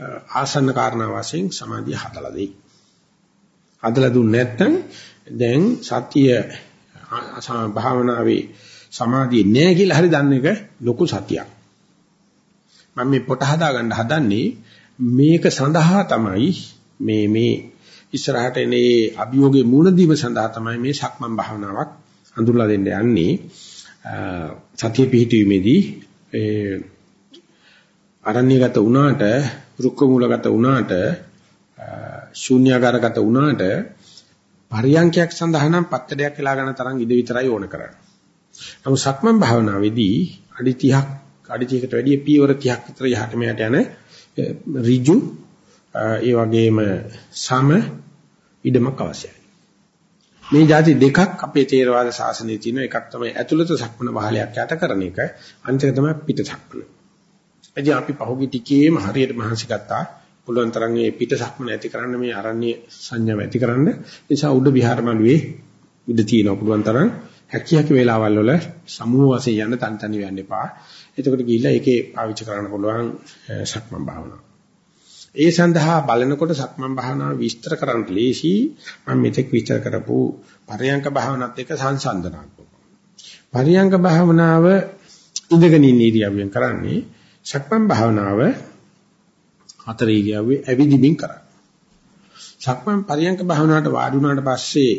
ආසන්න කාරණා වශයෙන් සමාධිය හදලා දෙයි. හදලා දුන්නේ නැත්නම් දැන් සතිය භාවනාවේ සමාධිය නෑ කියලා හරි දන්න එක ලොකු සතියක්. මම මේ පොට හදා ගන්න හදන්නේ මේක සඳහා තමයි මේ මේ ඉස්සරහට එනේ අභියෝගේ මූණ දීම සඳහා තමයි මේ සක්මන් භාවනාවක් හඳුල්ලා දෙන්න යන්නේ. සතිය පිහිටීමේදී ඒ අරණ්‍යගත වුණාට රුක්ක මූලගත වුණාට ශූන්‍යාකාරගත වුණාට පරියන්කයක් සඳහා නම් පත්තඩයක් වෙලා ගන්න තරම් ඉඳ විතරයි ඕන කරන්නේ. නමුත් සක්මන් භාවනාවේදී අඩි 30ක් අඩි 30කට වැඩිය පියවර 30ක් විතර යහට මෙහාට යන ඍජු ඒ වගේම සම ඉඩමක් අවශ්‍යයි. මේ જાති දෙකක් අපේ තේරවාද ශාසනයේ තියෙන එකක් තමයි ඇතුළත සක්මන වහලයක් යට කරන එක අනිත් එක තමයි පිට සක්මන. එදී අපි පහුගිය ටිකේම හරියට මහන්සි ගත්තා. පුළුවන් තරම් මේ පිට සක්මන ඇති කරන්න මේ අරණ්‍ය සංඥාව ඇති කරන්න. නිසා උඩ විහාරමළුවේ ඉඳ තියෙනවා පුළුවන් තරම් හැකිය හැකි වේලාවල් වල සමූහ වශයෙන් යන තන් තනි වෙන්න එපා. එතකොට ගිහිල්ලා ඒකේ පාවිච්චි කරන්න පුළුවන් සක්මන් භාවනාව. ඒ සඳහා බලනකොට සක්මන් භාවනාව විස්තර කරන්න ලේසි. මම මෙතෙක් විස්තර කරපු පරයන්ක භාවනාවත් එක්ක සංසන්දනාත්මක. පරයන්ක භාවනාව ඉඳගෙන ඉන්න ඉරියව්වෙන් කරන්නේ සක්මන් භාවනාව හතර ඉරියව්වේ ඇවිදිමින් කරා. සක්මන් පරියංක භාවනාවට වාඩි වුණාට පස්සේ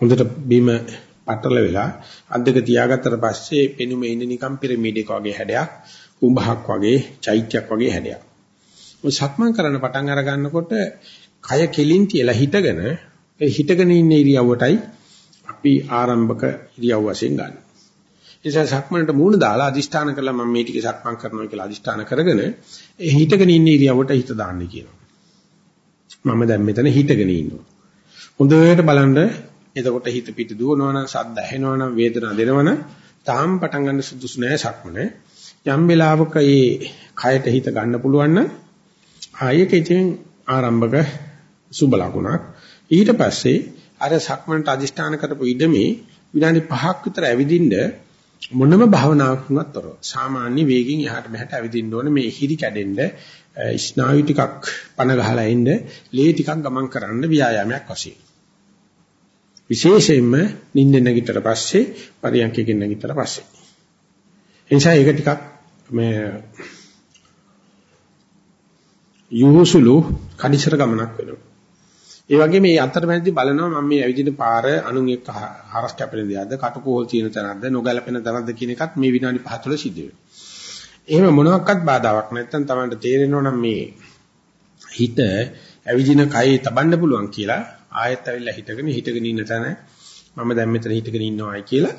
හොඳට බිම පටල වෙලා අද්දක තියාගත්තට පස්සේ පෙනුමේ ඉන්න නිකම් පිරමීඩ එක වගේ හැඩයක්, කුඹහක් වගේ, චෛත්‍යයක් වගේ හැඩයක්. ඔය සක්මන් කරන පටන් අර ගන්නකොට කය කෙලින් තියලා හිටගෙන ඒ හිටගෙන ඉන්න ඉරියව්වටයි අපි ආරම්භක ඉරියව් වශයෙන් ගන්න. නිසා සක්මනට මූණ දාලා අදිෂ්ඨාන කරලා මම මේ ටික සක්මන් කරනවා කියලා අදිෂ්ඨාන කරගෙන ඒ හිටගෙන ඉන්න ඉරියවට හිත දාන්න කියනවා. මම දැන් මෙතන හිටගෙන ඉන්නවා. හොඳට බලන්න එතකොට හිත පිට දුවනවා නම් සද්ද ඇහෙනවා නම් වේදනාව දෙනවනම් තාම පටන් ගන්න සුදුසු නෑ සක්මන. යම් වෙලාවක ඒ කයට හිත ගන්න පුළුවන් නම් ආයෙක ඉතින් ආරම්භක සුබ ලකුණක්. ඊට පස්සේ අර සක්මනට අදිෂ්ඨාන කරපු ඉඩමේ විනාඩි 5ක් විතර ඇවිදින්න මොනම භාවනාවකින්වත් තොරව සාමාන්‍ය වේගින් එහාට මෙහාට ඇවිදින්න ඕනේ. මේ හිරි කැඩෙන්න ස්නායු ටිකක් පන ගහලා එන්න ලේ ටිකක් ගමන් කරන්න ව්‍යායාමයක් වශයෙන්. විශේෂයෙන්ම නිින්ද නැගිටතර පස්සේ පරියන්කකින් නැගිටතර පස්සේ. එනිසා ඒක ටිකක් මේ යොහුසුලු කඩිසර ගමනක් වෙනවා. ඒ වගේ මේ අතරමැදි බලනවා මම මේ ඇවිදින පාර අනුන් එක්ක හරස් කැපෙන දෙයක්ද කටකෝල් තියෙන තැනක්ද නොගැලපෙන තැනක්ද කියන එකත් මේ විනාඩි 5 තුළ සිද්ධ වෙනවා. එහෙම මොනවාක්වත් බාධාවක් නැත්නම් Tamanට තේරෙනවා නම් මේ හිත ඇවිදින කයේ තබන්න පුළුවන් කියලා ආයෙත් ඇවිල්ලා හිටගෙන හිටගෙන ඉන්න තැන මම දැන් මෙතන හිටගෙන ඉන්නවායි කියලා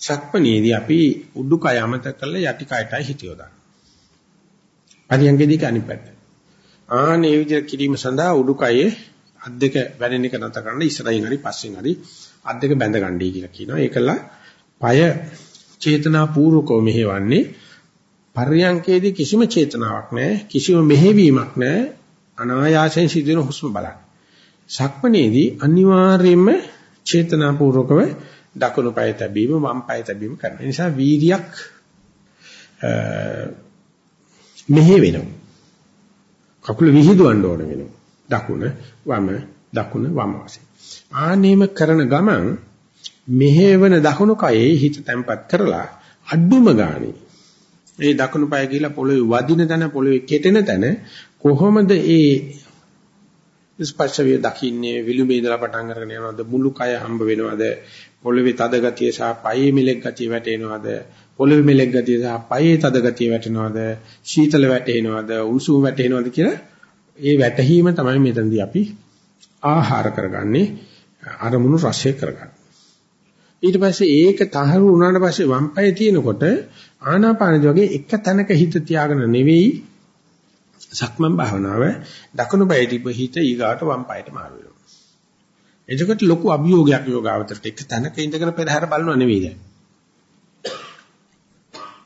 සක්මණේදී අපි උඩුකය අමතක කරලා යටි කයටයි හිතියොදා. පරියංගේදී කණි පැත්ත. ආනේ විදිහට කිරීම සඳහා උඩුකයේ අත් දෙක වැනෙන එක නැතර කරන්න ඉස්සරහින් හරි පස්සෙන් හරි අත් දෙක බැඳ ගන්නයි කියලා කියනවා. ඒකලා পায় චේතනා පූර්වකව මෙහෙවන්නේ පර්යංකේදී කිසිම චේතනාවක් නැහැ කිසිම මෙහෙවීමක් නැහැ අනායාසයෙන් සිදුවෙන හුස්ම බලන්න. සක්මණේදී අනිවාර්යයෙන්ම චේතනා පූර්වකව දකුණු පාය තැබීම වම් පාය තැබීම කරන නිසා වීර්යයක් මෙහෙ වෙනවා. කකුල විහිදුවන්න ඕන වෙනවා. දකුණ වම දකුණ වම වශයෙන්. ආනේම කරන ගමන් මෙහෙවන දකුණු කයේ හිත තැම්පත් කරලා අඩුම ගානේ ඒ දකුණු පාය ගිහිලා පොළවේ වදින තැන පොළවේ කෙටෙන තැන කොහොමද ඒ ස්පර්ශ වේ දකින්නේ විලුඹේ ඉඳලා පටන් අරගෙන යනවාද මුළු කය හම්බ වෙනවද පොළවේ තද ගතිය සහ පයේ මෙලෙක් ගතිය වැටෙනවද පොළවේ මෙලෙක් ගතිය සහ පයේ තද ගතිය වැටෙනවද සීතල වැටෙනවද උණුසුම වැටෙනවද කියලා ඒ වැටහීම තමයි මෙතනදී අපි ආහාර කරගන්නේ අරමුණු රසය කරගන්න. ඊට පස්සේ ඒක තහරු වුණාට පස්සේ වම් පායේ තියෙනකොට ආනාපානදි වගේ එක තැනක හිත තියාගෙන නෙවෙයි සක්මන් භාවනාව දකුණු පායේ තිබ්බ හිත ඊගාට වම් පායට මාරු වෙනවා. එතකොට ලොකු අභියෝගයක් යෝගාවතරට එක තැනක ඉඳගෙන පෙරහැර බලනවා නෙවෙයි දැන්.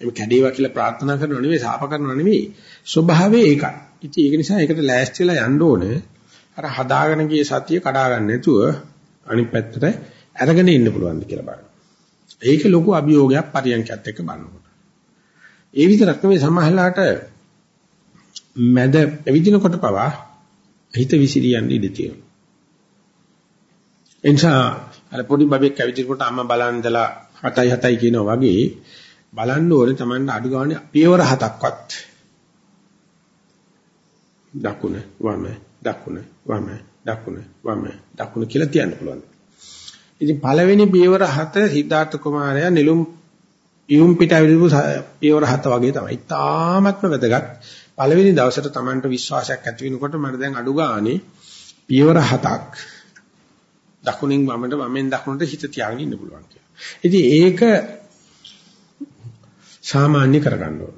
එimhe කැඩේවා කියලා ප්‍රාර්ථනා කරනව නෙවෙයි සාප කරනව නෙවෙයි ස්වභාවය ඒකයි. ඉතින් ඒක නිසා ඒකට ලෑස්ති වෙලා යන්න ඕනේ. අර හදාගෙන ගිය සතිය කඩා ගන්න නැතුව අනිත් පැත්තට අරගෙන ඉන්න පුළුවන්ද කියලා බලන්න. ඒක ලොකු අභියෝගයක් පරියන්කයත් එක්ක බලනකොට. ඒ විතරක් නෙවෙයි සමහරලාට මැද එවිදිනකොට පවා හිත විසිරියන්න ඉඩ තියෙනවා. එනිසා අර පොඩි බබෙක් ඇවිදිනකොට අම්මා බලන් ඉඳලා 7යි 7යි කියනවා වගේ බලන්න ඕනේ Tamanne අඩු ගානේ පියවර හතක්වත් දකුණ වම දකුණ වම දකුණ වම දකුණ කියලා තියන්න පුළුවන්. ඉතින් පළවෙනි පියවර හත සිද්ධාර්ථ කුමාරයා නිලුම් ඉයුම් පිට ඇවිදපු පියවර හත වගේ තමයි. තාමත්ම වැදගත්. පළවෙනි දවසට Tamanට විශ්වාසයක් ඇති වෙනකොට මට දැන් අඩු ගානේ පියවර හතක් දකුණින් වමට වමෙන් දකුණට හිත තියාගෙන ඉන්න පුළුවන් කියලා. ඉතින් ඒක සාමාන්‍ය කරගන්න ඕන.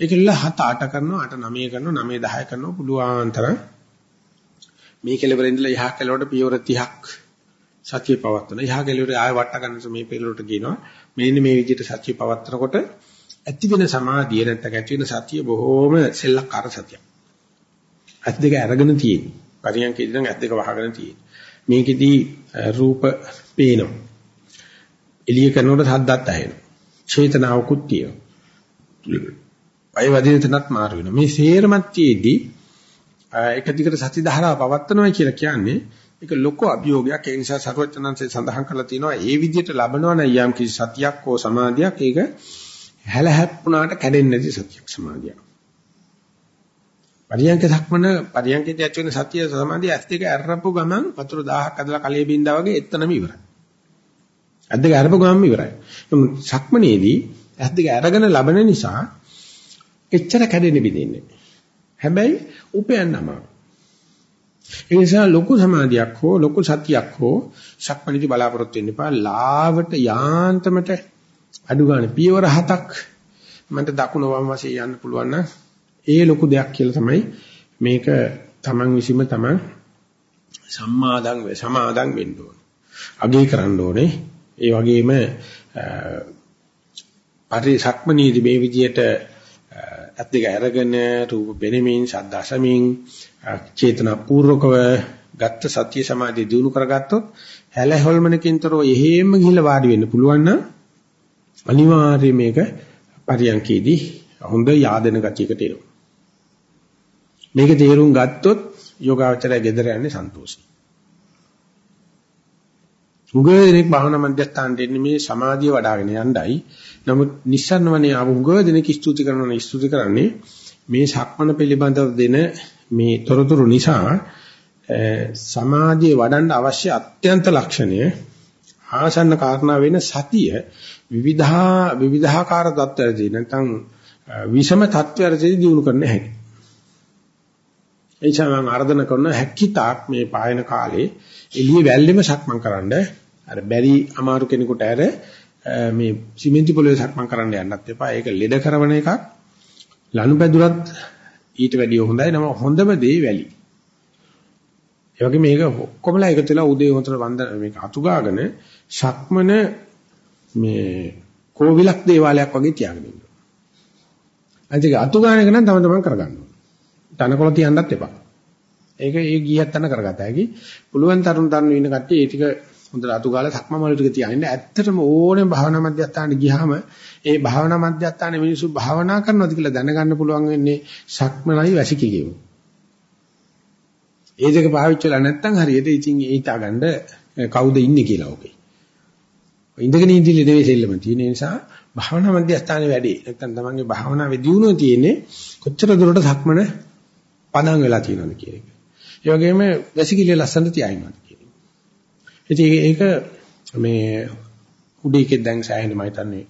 ඒකilla 7 8 කරනවා 8 9 කරනවා 9 10 කරනවා පුළුවන් තරම් මේ කෙලවර ඉඳලා යහ කෙලවරට පියවර 30ක් සත්‍ය පවත්වන. යහ කෙලවර ආය වට ගන්න මේ පිළිවෙලට කියනවා. මෙන්න මේ විදිහට සත්‍ය පවත්වනකොට ඇති වෙන සමාධිය නැත්නම් ඇති වෙන සතිය බොහොම සෙල්ලක්කාර සතියක්. ඇත් දෙක අරගෙන තියෙන්නේ. පරියන්කේදී නම් ඇත් දෙක වහගෙන තියෙන්නේ. මේකෙදී රූප පේනවා. එළිය කරනකොට සද්දත් ඇහෙනවා. චේතනාවකුත් තියෙනවා. අය වදින තැනත් මාරු වෙනවා. මේ සේරමත්යේදී එක දිගට සති ධාරාව පවත්නවා කියලා කියන්නේ ඒක ලොකු අභියෝගයක්. ඒ නිසා සරුවචනන්සේ සඳහන් කරලා තියෙනවා ඒ විදිහට ලබනවා නම් යම් කිසි සතියක් හෝ සමාධියක් ඒක හැලහැප්පුණාට කැඩෙන්නේ නැති සතියක් සමාධියක්. පරියන්ක සක්මන පරියන්කේදී ඇති වෙන සතිය සමාධිය ඇස් දෙක අරපු ගමන් වතුර 1000ක් අදලා කලයේ බින්දා වගේ එතනම ඉවරයි. ඇස් දෙක අරපු ගමන් ඉවරයි. සක්මනේදී ඇස් දෙක අරගෙන ලබන නිසා එච්චර කැඩෙන්නේ බින්දෙන්නේ. හැබැයි උපයන්න අමාරුයි. ඒ නිසා ලොකු සමාධියක් හෝ ලොකු සතියක් හෝ සක්මණේදී බලාපොරොත්තු වෙන්න එපා. ලාවට යාන්තමට අඩු ගන්න පියවර හතක් මන්ට දකුණ වම් වශයෙන් යන්න පුළුවන් නම් ඒ ලොකු දෙයක් කියලා තමයි මේක Taman විසීම Taman සම්මාදන් වේ සමාදන් වෙන්න ඕනේ. අගය කරන්න ඕනේ. ඒ වගේම පරිසක්මනීදී මේ විදියට ඇත් දෙක අරගෙන රූප බෙනෙමින් ශබ්ද අසමින් චේතනා පූර්වකව ගත්ත සත්‍ය සමාධිය දිනු කරගත්තොත් හැල හොල්මනකින්තරෝ එහෙම ගිහිල්ලා වාඩි වෙන්න පුළුවන් නම් අනිවාර්යයෙන් මේක පරියන්කේදී හොඳ yaadena ගතියකට එනවා. මේක තේරුම් ගත්තොත් යෝගාවචරය gedera යන්නේ සන්තෝෂයි. උගව දෙනෙක් භාවනා මධ්‍යස්ථානට එන්නේ මේ සමාධිය වඩ아가ගෙන යණ්ඩයි. නමුත් නිස්සන්නවනේ ආව උගව දෙනෙක් ස්තුති කරනවා ස්තුති කරන්නේ මේ සක්මන පිළිබඳව දෙන මේ තොරතුරු නිසා සමාධිය වඩන්න අවශ්‍ය අත්‍යන්ත ලක්ෂණය ආසන්න කාරණා වෙන සතිය විවිධා විවිධාකාර தත්ත්වයන්දී නැත්නම් විෂම தත්ත්වයන්දී දිනු කරන්න හැකියි. එනිසා මම ආර්දන කරන හැකිතාක් මේ පායන කාලේ එළිය වැල්ලෙම සක්මන් කරන්න අර බැරි අමාරු කෙනෙකුට අර මේ සිමෙන්ති පොළවේ සක්මන් කරන්න යන්නත් එපා. ඒක ලෙඩ කරන එකක්. ලනුපැදුරත් ඊට වැඩිය හොඳයි. නම හොඳම දේ වැලි. ඒ වගේ මේක ඔක්කොමලා එකතු වෙලා උදේ හොතර වන්ද මේක අතු ගාගෙන සක්මන මේ කෝවිලක් දේවාලයක් වගේ තියාගෙන ඉන්නවා. අනිත් එක අතු ගාන එක නම් තම තමන් කරගන්න ඕනේ. තනකොළ තියන්නත් එපා. ඒක ඒ ගියත් තන කරගත හැකි. පුළුවන් තරුණ තරුණ ඉන්න කට්ටිය ඒ ටික හොඳට අතු ගාලා සක්මමල ටික තියාගෙන ඇත්තටම ඕනේ භාවනා මධ්‍යස්ථානට ගියාම ඒ භාවනා මධ්‍යස්ථානයේ මිනිස්සු භාවනා කරනවාද කියලා දැනගන්න පුළුවන් වෙන්නේ සක්මනයි වැසිකිලියම. ඒ දෙක පාවිච්චි වෙලා නැත්නම් හරියට ඉතින් ඊටගන්න කවුද ඉන්නේ කියලා ඔකේ. ඉඳගෙන ඉඳිලි නෙවෙයි සෙල්ලම තියෙන නිසා භාවනා මධ්‍යස්ථානයේ වැඩි. නැත්නම් තමන්ගේ භාවනාවේ දියුණුව තියෙන්නේ කොච්චර දුරට සක්මන පදන් වෙලා තියෙනවද කියන එක. ඒ වගේම වැසිකිළිය ලස්සනට තියාිනවද කියන එක. ඉතින් ඒක මේ උඩේකෙන් දැන් සෑහෙන මම හිතන්නේ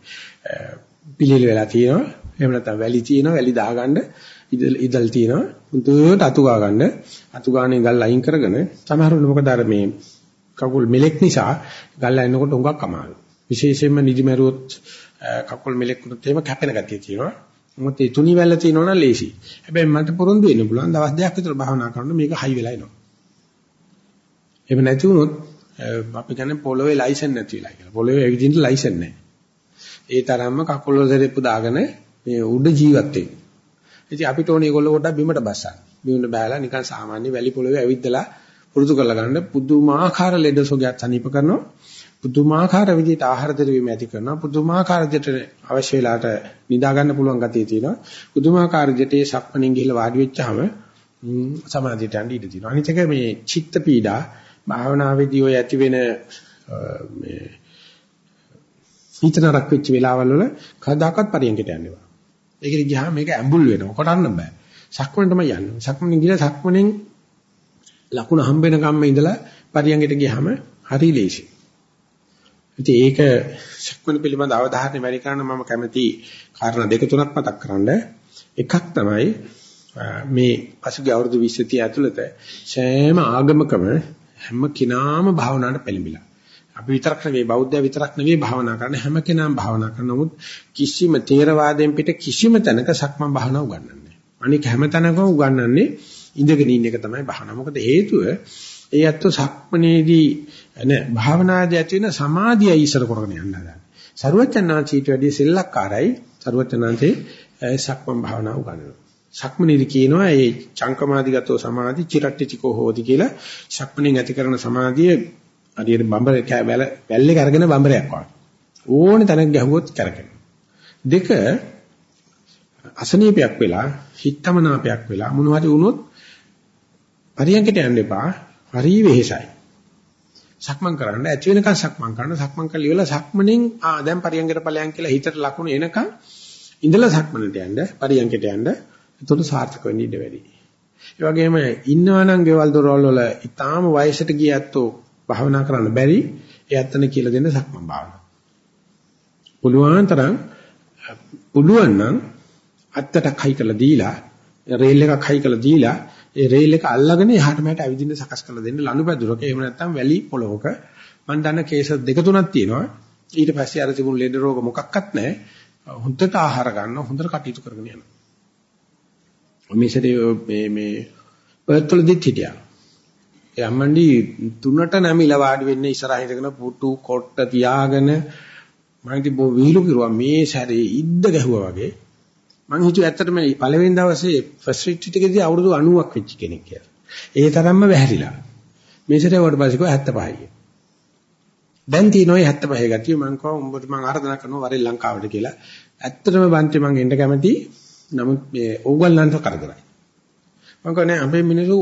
පිළිල වෙලා තියෙනවා. එහෙම නැත්නම් වැලි තියෙනවා. වැලි දාගන්න ඉදල් ඉදල් තියෙනවා. හුදුට අතු ගා ගන්න. අතු ගානේ ගල් අයින් කරගෙන සමහරවිට මොකද අර මේ කකුල් මෙලෙක් නිසා ගල් අයින්නකොට උඟක් අමාරුයි. විශේෂයෙන්ම නිදිමරුවොත් කකුල් මෙලෙක් වුණොත් එහෙම කැපෙන ගතිය තියෙනවා. මොකද ඒ තුනි වැල්ල තියෙනවා නම් ලේසි. හැබැයි මට පොරොන්දු වෙන්න පුළුවන් දවස් දෙකක් විතර භාවනා කරනකොට මේක හයි වෙලා එනවා. එහෙම නැති වුණොත් අපි කියන්නේ පොළොවේ ලයිසන් නැති වෙලා කියලා. පොළොවේ ඇවිදින්න ලයිසන් නැහැ. ඒ තරම්ම කකුල් වල දෙරෙප්පු දාගෙන මේ උඩ ජීවත් වෙන්නේ. ඉතින් අපිට ඕනේ ඒගොල්ලෝ පොඩ්ඩක් බිමට බස්සන්න. බිමට බෑලා නිකන් සාමාන්‍ය වැලි පොළොවේ ඇවිද්දලා පුරුදු කරලා ගන්න පුදුමාකාර ලෙඩ සොගයක් සනීප කරනවා. පුදුමාකාර විදිහට ආහාර දෙවීම ඇති කරනවා. පුදුමාකාර විදිහට අවශ්‍ය වෙලාවට නිදා ගන්න පුළුවන් ගතිය තියෙනවා. පුදුමාකාර විදිහට ඒ සක්මණෙන් ගිහිල්ලා වාඩි වෙච්චාම සමාධියට යන්න ඉඩ තියෙනවා. අනිත් එක මේ චිත්ත පීඩා භාවනාවේදී ඔය ඇති වෙන මේ හිතනරක් වෙච්ච වෙලාවල් වල කවදාකවත් පරියන්කට යන්න එපා. ඒකෙදි ගියාම මේක ඇඹුල් වෙනවා. කොටන්න බෑ. සක්මණ තමයි යන්නේ. සක්මණෙන් ගිහලා සක්මණෙන් ලකුණ හම්බ වෙන කම්ම ඉඳලා පරියන්කට ගියාම හරි ලේසි. ඉතින් ඒක සක්මණ පිළිබඳ අවධානය වැඩි කරන්න මම කැමති කාරණා දෙක තුනක් මතක් කරන්න. එකක් තමයි මේ පසුගිය අවුරුදු 20 30 ඇතුළත සෑම ආගමකම හැම කෙනාම භාවනාවට පෙළඹිලා. අපි විතරක් නෙවෙයි බෞද්ධය විතරක් නෙවෙයි භාවනා කරන හැම කෙනාම භාවනා කරන නමුත් කිසිම තේරවාදයෙන් පිට කිසිම තැනක සක්මන් භාවනාව උගන්වන්නේ නැහැ. අනික හැම තැනකම උගන්වන්නේ ඉඳගෙන ඉන්න එක තමයි භාවනාව. මොකද හේතුව ඒ ඇත්ත සක්මනේදී නෑ භාවනාදී ඇති වෙන සමාධිය ඉස්සර කරගෙන යන්න හදන්නේ. සරුවචනාංශීට වැඩි සෙල්ලක්කාරයි සරුවචනාංශේ සක්මන් භාවනාව උගන්වනවා. සක්මනේදී කියනවා මේ චංකමාදිගතෝ සමාධි චිරට්ටිචිකෝ හෝති කියලා සක්මනෙන් ඇති කරන සමාධිය හරියට බම්බර වැල්ලේ කරගෙන බම්බරයක් වගේ. ඕනේ තැනක ගැහුවොත් කරකෙන. දෙක අසනීපයක් වෙලා හිතමනාපයක් වෙලා මොන හරි වුණොත් පරියන්කට යන්න එපා. හරි වෙහෙසයි. සක්මන් කරන්න ඇති වෙනකන් සක්මන් කරන සක්මන් කළා ඉවල සක්මණෙන් ආ දැන් පරියන්කට ඵලයන් කියලා හිතට ලකුණු එනකන් ඉඳලා සක්මනට යන්න පරියන්කට යන්න එතකොට සාර්ථක වෙන්න ඉඩ වැඩි. ඒ වගේම ඉන්නවා නම් ගෙවල් දොරවල් වල ඊටාම වයසට ගිය ඇත්තෝ භාවනා කරන්න බැරි ඒ ඇත්තන කියලා දෙන්න සක්මන් භාවනාව. පුළුවන් තරම් පුළුවන් නම් අත්තටක් හයි කරලා දීලා රේල් එකක් හයි කරලා දීලා ඒ රේල් එක අල්ලගෙන එහාට මෙහාට ඇවිදින්න සකස් කරලා දෙන්න ලනුපැදුරක එහෙම නැත්නම් වැලි පොළොවක. මම දන්න කේස් දෙක තුනක් තියෙනවා. ඊට පස්සේ අර තිබුණු ලෙඩ රෝග මොකක්වත් නැහැ. හොඳට ආහාර ගන්න හොඳට කටයුතු කරගෙන යනවා මේ සැරේ මේ මේ පර්ත්වලදීත් හිටියා. ඒ අම්මන්ඩි තුනට නැමිලා වාඩි වෙන්නේ ඉස්සරහ ඉඳගෙන පුටු කොට්ට තියාගෙන මම ඉතින් බෝ විහිළු කිරුවා. මේ සැරේ ඉද්ද ගැහුවා වගේ. මං හිතුවේ ඇත්තටම පළවෙනි දවසේ ෆස්ට් රිට්‍රීට් එකේදී අවුරුදු 90ක් වෙච්ච කෙනෙක් කියලා. ඒ තරම්ම වැහැරිලා. මේ සැරේ වට පස්සේ කිව්වා 75යි. දැන් තියෙනවා 75 ගතිය මං කව උඹට මං ආරාධනා කරනවා වරේ ලංකාවට කියලා. ඇත්තටම බන්ති මං එන්න කැමතියි නමුත් මේ ඕගොල්ලන්ට කරදරයි. මම කියන්නේ අපේ මිනිස්සු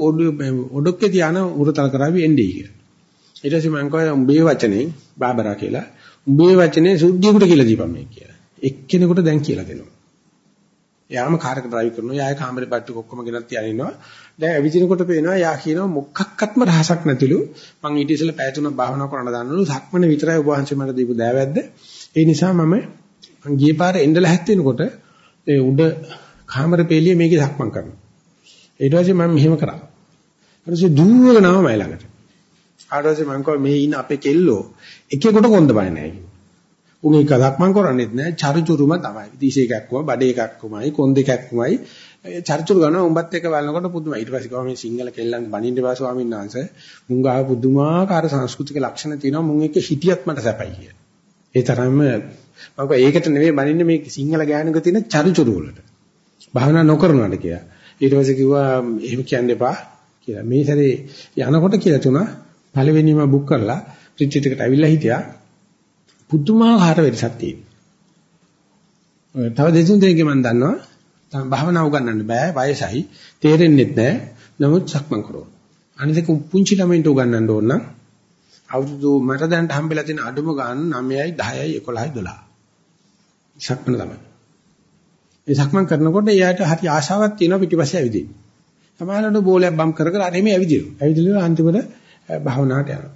ඔඩොක්කේ තියාන උරතල් කරાવી එන්නේ කියලා. ඊට පස්සේ මම කිව්වා උඹේ වචනේ බාබරා කියලා. උඹේ වචනේ සුද්ධියකට කියලා දීපන් මේ කියලා. එක්කෙනෙකුට දැන් කියලා දෙනවා. යාම කාරක ඩ්‍රයිව් කරනවා. යාය කාමරේ පට්ටු ඔක්කොම ගෙනත් තියාගෙන ඉන්නවා. දැන් ඇවිදිනකොට පේනවා යා කියනවා මොකක්වත්ම රහසක් නැතිලු. මං ඊට ඉස්සෙල්ලා පැය තුනක් භාවනා කරන්න දන්නලු. සක්මන විතරයි ඔබ වහන්සේ මට දීපු දෑවැද්ද. ඒ නිසා මම මං ගියේ පාර එන්නලා හැත්තෙනකොට ඒ උඩ කාමර පෙළිය මේකේ සක්මන් කරනවා. ඊට පස්සේ මම මෙහෙම කරා. ඊට පස්සේ දුවගෙනම මයි ළඟට. ඊට පස්සේ මම කිව්වා මේ ඉන්න අපේ කෙල්ලෝ එකෙකුට කොන්ද බය නැහැ කිව්වා. උන් එක සක්මන් කරන්නේත් නැහැ චරිචුරුම තමයි. තිසේ එකක්ම බඩේ එකක්මයි කොන්ද එකක්මයි චරිචුරු ගන්න උඹත් එක බලනකොට පුදුමයි. ඊට පස්සේ කිව්වා මේ සිංහල කෙල්ලන් බණින්න බා ස්වාමීන් වහන්සේ මුං ගාව පුදුමාකාර සංස්කෘතික ලක්ෂණ තියෙනවා මුං එක්ක හිටියත් මට සැපයි කියලා. ඒ තරම්ම මම ඒකට නෙවෙයි බනින්නේ මේ සිංහල ගෑනුක තියෙන චරිචුරු වලට. භාවනා නොකරනවාට කියලා. ඊට පස්සේ කිව්වා එහෙම කියන්න එපා. කියලා. මේ සැරේ යනකොට කියලා තුනා පළවෙනිම බුක් කරලා රිට්‍රීට් එකට ඇවිල්ලා හිටියා. පුදුමාකාර වෙනසක් තියෙනවා. තව දෙතුන් දෙනෙක්ගේ මම දන්නවා. තමයි භාවනා උගන්වන්න බෑ වයසයි තේරෙන්නේ නැහැ. නමුත් සක්මන් කරනවා. අනිත් පුංචි ළමයින්ට උගන්වන්න ඕන නම් අවුරුදු මට දැනට හම්බෙලා තියෙන අඩුම ගාන 9යි 10යි 11යි 12. සක්මන තමයි. ඒ සක්මන් කරනකොට එයාට හරි ආශාවක් තියෙනවා පිටිපස්සේ ඇවිදින්න. සමහරවිට බෝලයක් බම් කර කර අර එමේ ඇවිදිනවා. ඇවිදිනවා අන්තිමට භාවනාවට යනවා.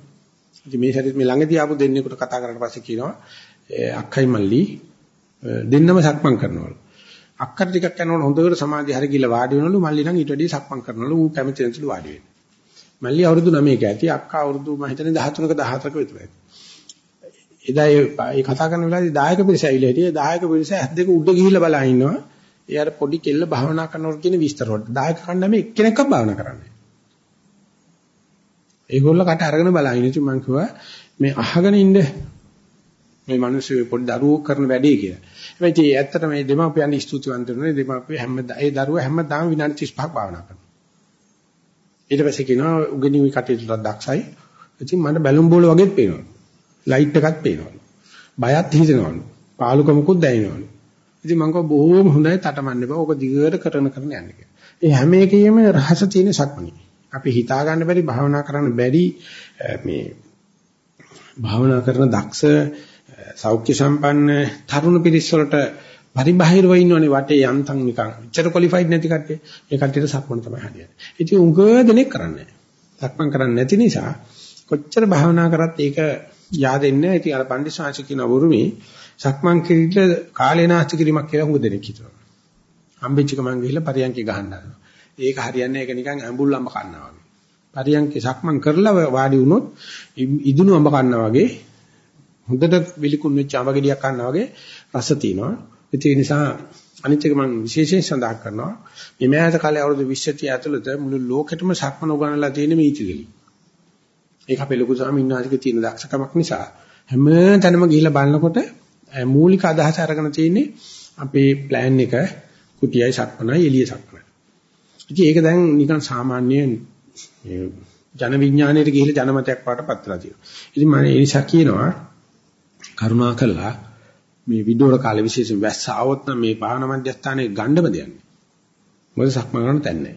ඉතින් මේ සැරේත් මේ ළඟදී ආපු දෙන්නෙකුට කතා කරලා පස්සේ කියනවා අක්කයි මල්ලි දෙන්නම සක්මන් කරනවලු. අක්කට ටිකක් යනකොට හොඳට සමාධිය හරි ගිහලා වාඩි වෙනවලු මල්ලි නම් ඊට වැඩිය සක්මන් කරනවලු ඌ කැමති නැතිලු වාඩි වෙන්න. මල්ලි අවුරුදු 9ක ඇති අක්කා අවුරුදු මම හිතන්නේ 13ක 14ක විතර ඇති. එදා ඒ කතා කරන වෙලාවේදී දායක පිරිස ඇවිල්ලා හිටියේ දායක පිරිස ඇස් දෙක උඩ ගිහිල්ලා බලා ඉන්නවා. එයාට පොඩි කෙල්ල භාවනා කරනකොට කියන විස්තර වලට. දායක කණ්ඩායමේ එක්කෙනෙක්වත් භාවනා කරන්නේ ඒගොල්ල කට අරගෙන බලන ඉතින් මම කිව්වා මේ අහගෙන ඉන්න මේ මිනිස්සු පොඩි දරුවෝ කරන වැඩේ කියලා. හැබැයි ඒ ඇත්තට මේ දෙමාපියන් ස්තුතිවන්ත වෙනවා. දෙමාපිය හැමදාම ඒ දරුවා හැමදාම විනාඩි 35ක් භාවනා කරනවා. ඊට පස්සේ කියනවා උගෙනුයි කටයුතු දක්ෂයි. ඉතින් මට බැලුම් බෝල වගේත් පේනවා. ලයිට් එකක් පේනවා. බයත් හිතෙනවලු. පාලුකමකුත් දැනෙනවලු. ඉතින් මම කිව්වා බොහොම හොඳයි තටමන්න එපා. ඕක දිගට කරන කරන යන්න කියලා. ඒ හැම එකෙම රහස තියෙන සක්මණේ. අපි හිතා ගන්න බැරි භාවනා කරන්න බැරි මේ භාවනා කරන දක්ෂ සෞඛ්‍ය සම්පන්න තරුණ පිරිස් වලට පරිබාහිරව ඉන්නවනේ වටේ යන්තම් නිකන් ඉච්චර ක්වොලිෆයිඩ් නැති කට්ටිය. ඒ කට්ටියට සක්මන් තමයි හරියන්නේ. ඉතින් උංග දෙනෙක් කරන්නේ නැහැ. සක්මන් කරන්නේ නැති නිසා කොච්චර භාවනා කරත් ඒක yaadෙන්නේ නැහැ. ඉතින් අර පන්දිසාංශ කියන වරුමේ සක්මන් කිරිල්ල කාලේ නාස්ති කිරීමක් කියලා උංග දෙනෙක් හිතනවා. හම්බෙච්ච ගමන් ගිහිල්ලා පරියන්කේ ගහනවා. ඒක හරියන්නේ ඒක නිකන් ඇඹුල් අඹ කන්නා වගේ. පරියන්කේ සක්මන් කරලා වාඩි වුණොත් ඉදුණු අඹ කන්නා වගේ හොඳට විලිකුන් වෙච්ච අඹ ගෙඩියක් කන්නා වගේ රස තියෙනවා. ඒ නිසා අනිත් එක මම විශේෂයෙන් සඳහන් කරනවා මේ මෑත කාලේ අවුරුදු 20 ඇතුළත මුළු ලෝකෙටම සක්මන උගන්වලා තියෙන මේ ඉතිරිලි. ඒක අපේ ලොකු ස්වාමීන් වහන්සේගේ තියෙන දක්ෂකමක් නිසා හැම තැනම ගිහිල්ලා බලනකොට මූලික අදහස අරගෙන තියෙන්නේ අපේ plan එක කුටියයි සක්මනයි එළිය සක්මනයි. ඉතින් ඒක දැන් නිකන් සාමාන්‍ය ජන විඥාණයට ගිහිල්ලා ජනමතයක් වඩටපත් වෙලා තියෙනවා. ඉතින් මම ඒ නිසා කියනවා කරුණා කළා මේ විඩෝර කාලේ විශේෂයෙන් වැස්ස ආවොත් නම් මේ භාවනා මධ්‍යස්ථානයේ ගණ්ඩම දෙන්නේ. මොකද සක්මන් කරන්න තැන්නේ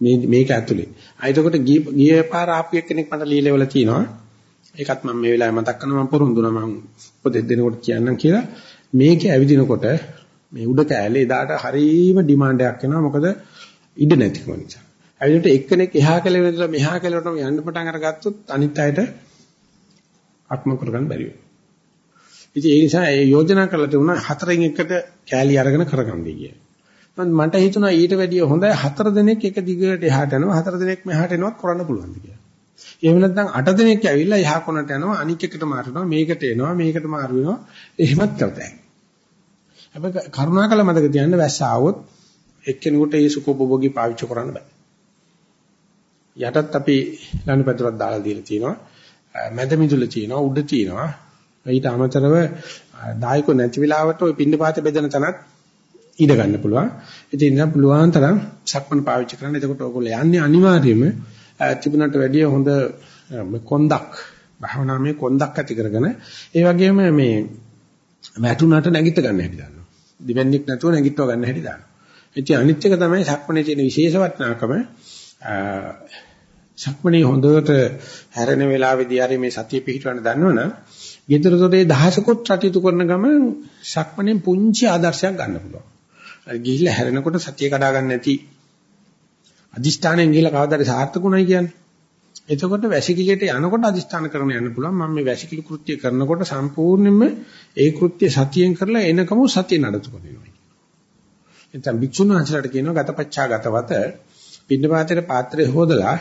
මේ මේක ඇතුලේ. ආ එතකොට ගිය පාර ආපු එක්කෙනෙක් මට ලීලෙවල තියෙනවා. ඒකත් මම මේ වෙලාවේ මතක් කරනවා මම පොරොන්දුනා මම පොතේ දෙනකොට කියන්නම් කියලා. මේකේ ඇවිදිනකොට මේ උඩ කෑල්ලේ එදාට හරීම ඩිමාන්ඩ් එකක් එනවා. මොකද ඉඩ නැතිකම නිසා. ඇවිල්ලා එක්කෙනෙක් එහා කෙළවර ඉඳලා මෙහා කෙළවරටම යන්න පටන් අරගත්තොත් අනිත් අයට අක්ම කරගන්න බැරි වෙනවා. ඉතින් ඒ නිසා ඒ යෝජනා කරලා තිබුණා හතරෙන් එකට කෑලි අරගෙන කරගන්නයි කියලා. මට හිතුණා ඊට වැඩිය හොඳයි හතර දිනක් එක දිගට එහාට යනවා හතර දිනක් මෙහාට එනවත් කරන්න පුළුවන් කියලා. එහෙම නැත්නම් අට දිනක් ඇවිල්ලා එහා කොනට යනවා අනික් එකට මාරුනවා මේකට එනවා මේකට මාරු වෙනවා එහෙමත් කරතයි. හැබැයි කරුණාකර මතක තියාගන්න වැස්ස ආවොත් එක්කෙනෙකුට ඒ සුඛෝපභෝගී පාවිච්චි කරන්න බෑ. යටත් අපි ලණුපැදුරක් දාලා දීලා තියෙනවා. මැද මිදුල තියෙනවා උඩ තියෙනවා. ඊට අමතරව දායක නැති වෙලාවට ওই පින්නපාත බෙදෙන තැනත් ඉඩ ගන්න පුළුවන්. ඉතින් ඉතින් පුළුවන් තරම් සක්මන් පාවිච්චි කරන්න. එතකොට ඔයගොල්ලෝ යන්නේ අනිවාර්යයෙන්ම තිබුණට වැඩිය හොඳ කොන්දක් භාවනාවේ කොන්දක් ඇති කරගෙන ඒ වගේම මේ වැටුණට නැගිට ගන්න හැටි දන්නවා. දිවන්නේක් නැතුව නැගිටව ගන්න හැටි දන්නවා. ඉතින් අනිත් එක තමයි සක්මණේ තියෙන විශේෂ වටිනාකම සක්මණේ හොඳට හැරෙන වෙලාවේදී හරි මේ සතිය පිහිටවන්න දන්නවනම් ගෙදරතොටේ දහසකොත් රටයුතු කරන ගමන් සක්මණෙන් පුංචි ආදර්ශයක් ගන්න පුළුවන්. අර ගිහිල්ලා හැරෙනකොට සතිය කඩා ගන්න නැති අදිෂ්ඨානයෙන් ගිහිල්ලා කවදාද සාර්ථකුණයි කියන්නේ. එතකොට වැසිකිළියට යනකොට අදිෂ්ඨාන කරන යන්න පුළුවන්. මම මේ වැසිකිලි කෘත්‍ය කරනකොට සම්පූර්ණයෙන්ම ඒ කෘත්‍ය සතියෙන් කරලා එනකම සතිය නඩතු කරනවා. එතන භික්ෂුන් වහන්සේලාට කියනවා ගතපච්චා ගතවත පින්නපාතේ පාත්‍රය හොදලා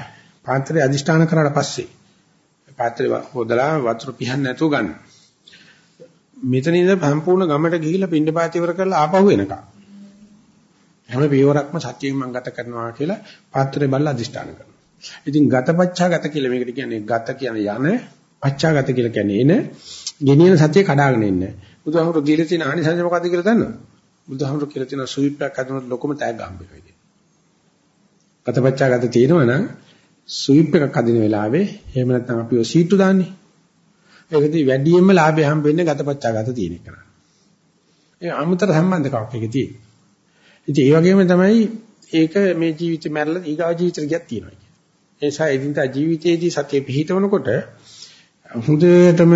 පාත්‍රය අදිෂ්ඨාන කරාට පස්සේ පාත්‍රය හොදලා වතුර පිහන්න නැතුව ගන්න. මෙතන ඉඳන් සම්පූර්ණ ගමට ගිහිල්ලා පින්නපාතේ ඉවර කරලා ආපහු එනකම්. හැම පියවරක්ම සත්‍යයෙන් මම ගත කරනවා කියලා පාත්‍රය බලලා අදිෂ්ඨාන කරනවා. ඉතින් ගතපච්චා ගත කියලා මේකට කියන්නේ ගත කියන යන පච්චා ගත කියලා කියන්නේ එන ගෙනියන සත්‍ය කඩාගෙන ඉන්නේ. බුදුහාමුදුරු දීලා තියෙන ආනිසංස මොකද්ද කියලා දන්නවද? බුදුහාමුදුරු කියලා තියෙන සුවිප්පයක් හදනකොට ලොකම තෑග්ග හම්බෙනවා කියන්නේ. ගතපච්චා ගත තියෙනවා නම් ස්විප් එකක් අදින වෙලාවේ එහෙම නැත්නම් අපි ඔය සීටු දාන්නේ. ඒකදී වැඩියෙන්ම ලාභය හම්බෙන්නේ ගතපච්චා ගත තියෙන එක. ඒ අමුතර සම්බන්ධකමක් එකේ තියෙන. ඉතින් ඒ වගේම තමයි ඒක මේ ජීවිතේ මැරලා ඊගා ජීවිතේ ගියක් තියෙනවා කියන්නේ. ඒ නිසා එදිනදා ජීවිතයේදී සතිය පිහිටවනකොට හුදේටම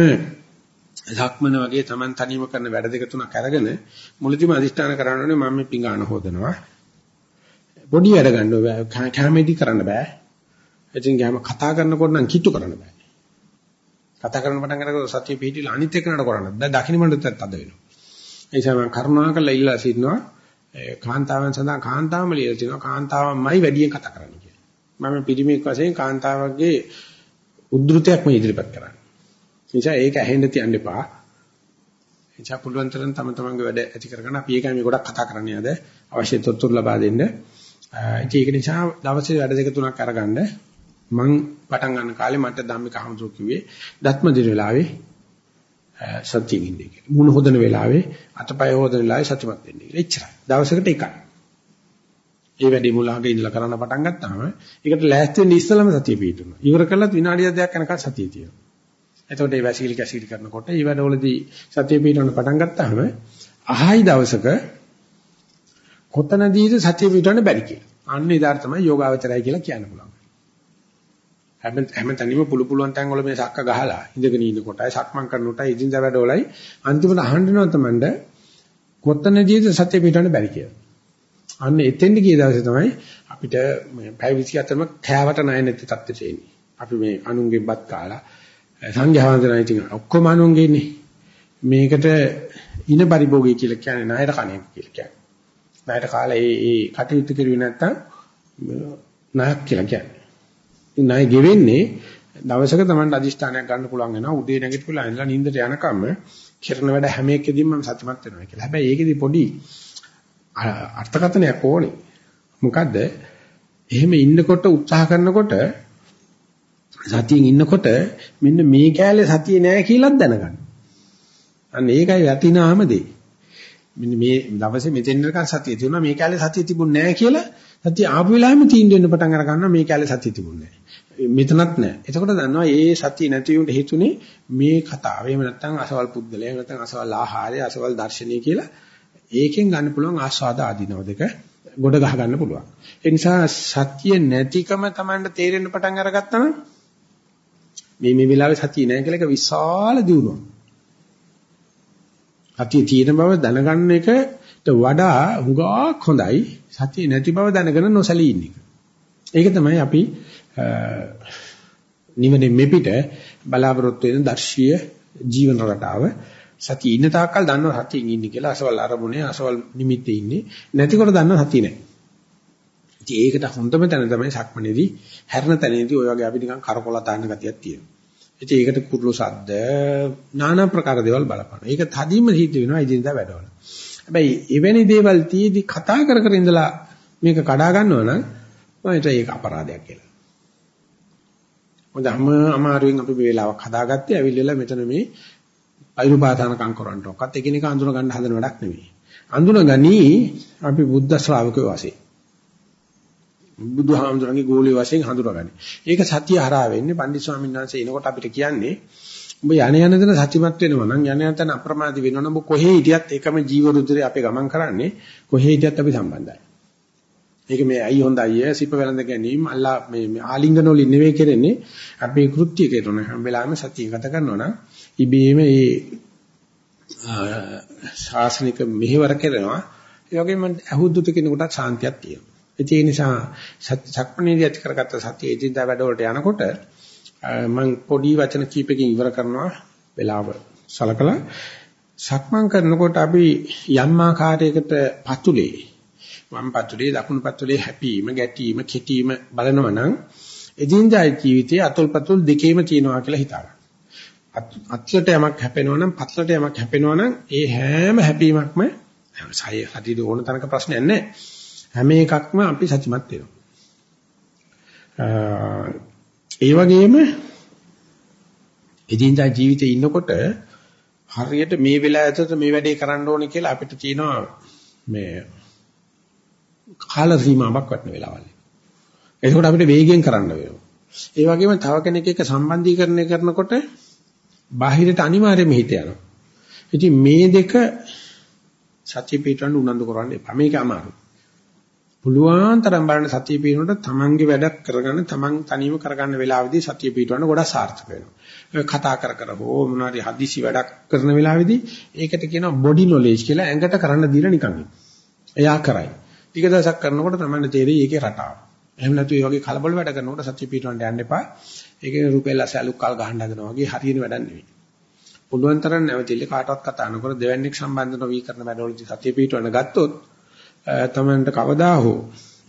ධක්මන වගේ Taman තනියම කරන වැඩ දෙක තුනක් අරගෙන මුලදීම අදිෂ්ඨාන කරන්න ඕනේ මම මේ පිඟාන හොදනවා. බොඩි වැඩ ගන්න බෑ. කැමෙඩි කරන්න බෑ. ඉතින් ගෑම කතා කරනකොට නම් කිට්ටු කරන්න බෑ. කතා කරන පටන් ගන්නකොට සතිය පිහිටිලා අනිත් එකනට කරන්න බෑ. දකින්න මණ්ඩලත් අද වෙනවා. ඒ නිසා මම කරුණාකරලා ඉල්ලා සිටිනවා කාන්තාවන් සඳහා කාන්තාවම ලියලා තිනවා කාන්තාවමයි වැඩියෙන් කතා කරන්න කියලා. මම පිරිමික් වශයෙන් කාන්තාවගේ උද්ෘතයක් මේ ඉදිරිපත් කරන්නේ. නිසා ඒක ඇහෙන්න තියන්න එපා. එචා පුළුවන් තරම් තම තමන්ගේ වැඩ ඇති කරගන්න අපි ඒකයි මේ ගොඩක් කතා කරන්නේ අද අවශ්‍ය තොරතුරු ලබා දෙන්න. ඒක නිසා දවසේ වැඩ දෙක තුනක් අරගන්න මං පටන් ගන්න කාලේ මට ධම්මික හමුදුර කිව්වේ දත්ම දින වෙලාවේ සත්‍යයෙන් ඉන්නේ කියලා. මුණ හොදන වෙලාවේ අතපය හොදන වෙලාවේ සත්‍යමත් වෙන්නේ කියලා. එච්චරයි. දවසකට එකයි. ඒ වැඩි මුලහගේ ඉඳලා කරන්න පටන් ගත්තාම ඒකට ලෑස්ති වෙන්න ඉස්සලම සතිය පිටුනවා. ඉවර කළත් විනාඩියක් දෙකක් යනකම් සතිය තියෙනවා. එතකොට මේ වැසිකිලි කැසිකිලි කරනකොට ඒ වැඩවලදී සතිය පිටවන්න පටන් ගත්තාම අහයි දවසක කොතනදීද සතිය පිටවන්න බැරි කියලා. අන්න එදාට තමයි යෝගාවචරය කියලා කියන්න පුළුවන්. හැම හැම තැනම පුළු පුළුවන් තැන් වල මේ සක්ක ගහලා ඉඳගෙන ඉන්න කොටයි සක්මන් කරන කොටයි ඉදින්දා වැඩවලයි අන්තිමට අහන්නව තමයි කොතනදීද සතිය පිටවන්න බැරි කියලා. අන්න එතෙන්ද ගිය දවසේ තමයි අපිට මේ පැය 24ම කෑවට නැය නැති තත්ත්වයට එන්නේ. අපි මේ අනුන්ගේ බත් කාලා සංඝයා වහන්සේලා ඉතින් ඔක්කොම අනුන්ගේ ඉන්නේ. මේකට ඉන පරිභෝගය කියලා කියන්නේ ණයට කණේ කියලා කියන්නේ. ණයට කාලා ඒ ඒ කටයුතු කරුවේ නැත්තම් ණයක් කියලා කියන්නේ. ණය ගෙවෙන්නේ දවසක Taman අදිෂ්ඨානයක් ගන්න පුළුවන් වෙනවා. උදේ නැගිටලා ඉඳලා නිින්දට යනකම් කරන වැඩ හැම එකෙදීම මම සතුටුමත් වෙනවා කියලා. හැබැයි ඒකෙදි පොඩි අර්ථකථනයක් ඕනේ. මොකද්ද? එහෙම ඉන්නකොට උත්සාහ කරනකොට සතියෙන් ඉන්නකොට මෙන්න මේ කෑල්ලේ සතිය නෑ කියලා දැනගන්න. අන්න ඒකයි වටිනාම දේ. මෙන්න මේ දවසේ මෙතෙන් නිකන් සතිය තියුණා මේ කෑල්ලේ සතිය තිබුණ නෑ කියලා සතිය ආපු වෙලාවෙම තීන්දුව වෙන්න පටන් අර ගන්නවා මේ කෑල්ලේ සතිය තිබුණ නෑ. මෙතනත් නෑ. එතකොට දන්නවා මේ සතිය නැති වුණට හේතුනේ මේ කතාව. එහෙම නැත්නම් අසවල් පුද්ගලයා, එහෙම නැත්නම් අසවල් ආහාරය, අසවල් දර්ශනීය කියලා ඒකෙන් ගන්න පුළුවන් ආස්වාද ආදීනව දෙක ගොඩ ගහ ගන්න පුළුවන්. ඒ නිසා සත්‍ය නැතිකම Tamanට තේරෙන්න පටන් අරගත්තම මේ මේ වෙලාවේ සතිය නැහැ කියලා එක විශාල දියුණුවක්. සතිය තියෙන බව දැනගන්න එකට වඩා හුඟක් හොඳයි සතිය නැති බව දැනගෙන නොසලී ඉන්න එක. ඒක තමයි අපි නිවනේ මෙපිට බලාපොරොත්තු වෙන දර්ශීය ජීවන රටාව සතිය ඉන්න තාක්කල් දන්නවා සතියෙන් ඉන්නේ කියලා අසවල් අරමුණේ අසවල් නිමිත්තේ ඉන්නේ නැතිකොට දන්නවා සතිය නැහැ. ඉතින් ඒකට හොඳම තැන තමයි සක්මනේදී හැරෙන තැනේදී ඔය වගේ අපි නිකන් කරකොල තාන්න ගතියක් තියෙනවා. ඉතින් ඒකට කුරුළු සද්ද নানা ප්‍රකාර දේවල් බලපාන. ඒක තදින්ම සිද්ධ වෙනවා ඉදින්දා වැඩවල. හැබැයි එවැනි දේවල් තියේදී කතා කර කර ඉඳලා මේක කඩා ගන්නවා නම් මම හිතුවා ඒක අපරාධයක් කියලා. මොකද හැම අමාරුවෙන් අපි වේලාවක් හදාගත්තේ ඇවිල්ලා මෙතන මේ අයුපාදානකම් කරන්න ඔක්කත් එකිනෙක අඳුන ගන්න හදන වැඩක් නෙවෙයි. අඳුනගනි අපි බුද්ධ ශ්‍රාවකයෝ වශයෙන්. බුදුහාමුදුරන්ගේ ගෝලිය වශයෙන් හඳුනාගන්නේ. ඒක සත්‍ය හරහා වෙන්නේ පණ්ඩිත ස්වාමීන් වහන්සේ එනකොට අපිට කියන්නේ ඔබ යණ යන දන සත්‍යමත් වෙනවා නම් යණ යන තැන අප්‍රමාදී වෙනවා නම් ඔබ කොහේ හිටියත් එකම ජීව රුධිරේ අපි ගමන් කරන්නේ කොහේ හිටියත් අපි සම්බන්ධයි. ඒක මේ අයි හොඳයි සිප වෙලඳ ගැනීම අල්ලා මේ ආලිංගන වලින් නෙවෙයි කරන්නේ අපි කෘත්‍ය කරන හැම වෙලාවෙම සතිය ගත කරනවා නම් ඉබේම මේ ශාසනික මෙහෙවර කරනවා ඒ වගේම අහුද්දුත කෙනෙකුට ශාන්තියක් තියෙනවා. ඒ නිසා සක්මණේදී ඇති කරගත්ත සතිය එදින්දා වැඩවලට යනකොට මම පොඩි වචන කීපකින් ඉවර කරනවා වෙලාව සලකලා සක්මන් කරනකොට අපි යම් ආකාරයකට පතුලේ වම් පතුලේ දකුණු පතුලේ හැපීම ගැටීම කෙටීම බලනවා නම් එදින්දා ජීවිතයේ අතුල් පතුල් දෙකේම තියෙනවා කියලා හිතාගන්න. අත්ලට යමක් හැපෙනවා නම් පත්ලට යමක් හැපෙනවා නම් ඒ හැම හැපීමක්ම සය හදිද ඕන තරක ප්‍රශ්නයක් නැහැ. හැම එකක්ම අපි සත්‍යමත් වෙනවා. ඒ වගේම එදිනදා ජීවිතේ ඉන්නකොට හරියට මේ වෙලාව ඇතුළත මේ වැඩේ කරන්න ඕනේ කියලා අපිට තියෙනවා මේ කාල සීමාවක් වටන වෙලාවල්. ඒකෝට අපිට වේගයෙන් කරන්න වෙනවා. ඒ වගේම තව කෙනෙක් එක්ක සම්බන්ධීකරණය කරනකොට බාහිරට අනිවාර්යයෙන්ම හිත යනවා. ඉතින් මේ දෙක සත්‍ය පිටවන්න උනන්දු කරන්න එපා. මේක අමාරුයි. පුළුවන් තරම් බලන්න සතිය පිටුනට තමන්ගේ වැඩක් කරගන්න තමන් තනියම කරගන්න වෙලාවෙදී සතිය පිටවන්න ගොඩක් සාර්ථක වෙනවා. කතා කර කර හෝ මොනවාරි හදිසි වැඩක් කරන වෙලාවෙදී ඒකට කියනවා බොඩි නොලෙජ් කියලා ඇඟට කරන්න දීලා නිකන්. එයා කරයි. ටික දවසක් කරනකොට තමයි තේරෙයි ඒකේ රටාව. එහෙම නැතු ඒ වගේ කලබල වැඩ කරනකොට සත්‍ය පිටවන්න යන්න එපා. ඒකේ රුපියල් ඇසලුක් කල් ගහන්න හදනවා වගේ හරියන වැඩක් නෙවෙයි. පුළුවන් තරම් නැවතිල්ල කාටවත් කතා නොකර දෙවන්නේක් සම්බන්ධ නොවි කරන වැඩවලදී සත්‍ය පිටවන්න ගත්තොත් තමන්ට කවදා හෝ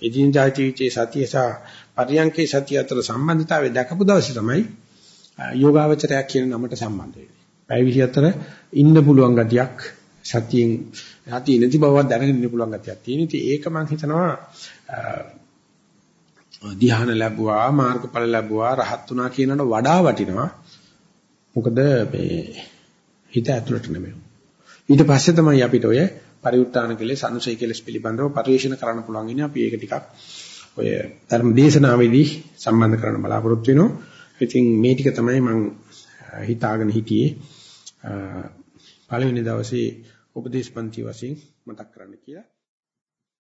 එදිනදා ජීවිතයේ සතිය සහ පරියන්කේ සතිය අතර සම්බන්ධතාවය දැකපු දවසේ තමයි යෝගාවචරයක් කියන නමට සම්බන්ධ වෙන්නේ. පැය 24 ඉන්න පුළුවන් ගතියක් සතියෙන් සතිය නැති බවක් දැනගෙන ඉන්න පුළුවන් ගතියක් තියෙන. ඉතින් ඒක මම හිතනවා ධ්‍යාන ලැබුවා මාර්ගඵල ලැබුවා රහත් වුණා කියනකට වඩා වටිනවා. මොකද මේ හිත ඇතුළට නෙමෙයි. ඊට පස්සේ තමයි අපිට ඔය පරිඋත්තාන කෙලෙස් අනුසය කෙලෙස් පිළිබඳව පරිශීලන කරන්න පුළුවන් ඉන්නේ අපි ඒක ටිකක් ඔය ධර්ම දේශනාවේදී සම්බන්ධ කරන්න බලාපොරොත්තු වෙනවා. ඉතින් මේ ටික තමයි මම හිතාගෙන හිටියේ පළවෙනි දවසේ උපදේශ පන්ති වශයෙන් මතක් කරන්න කියලා.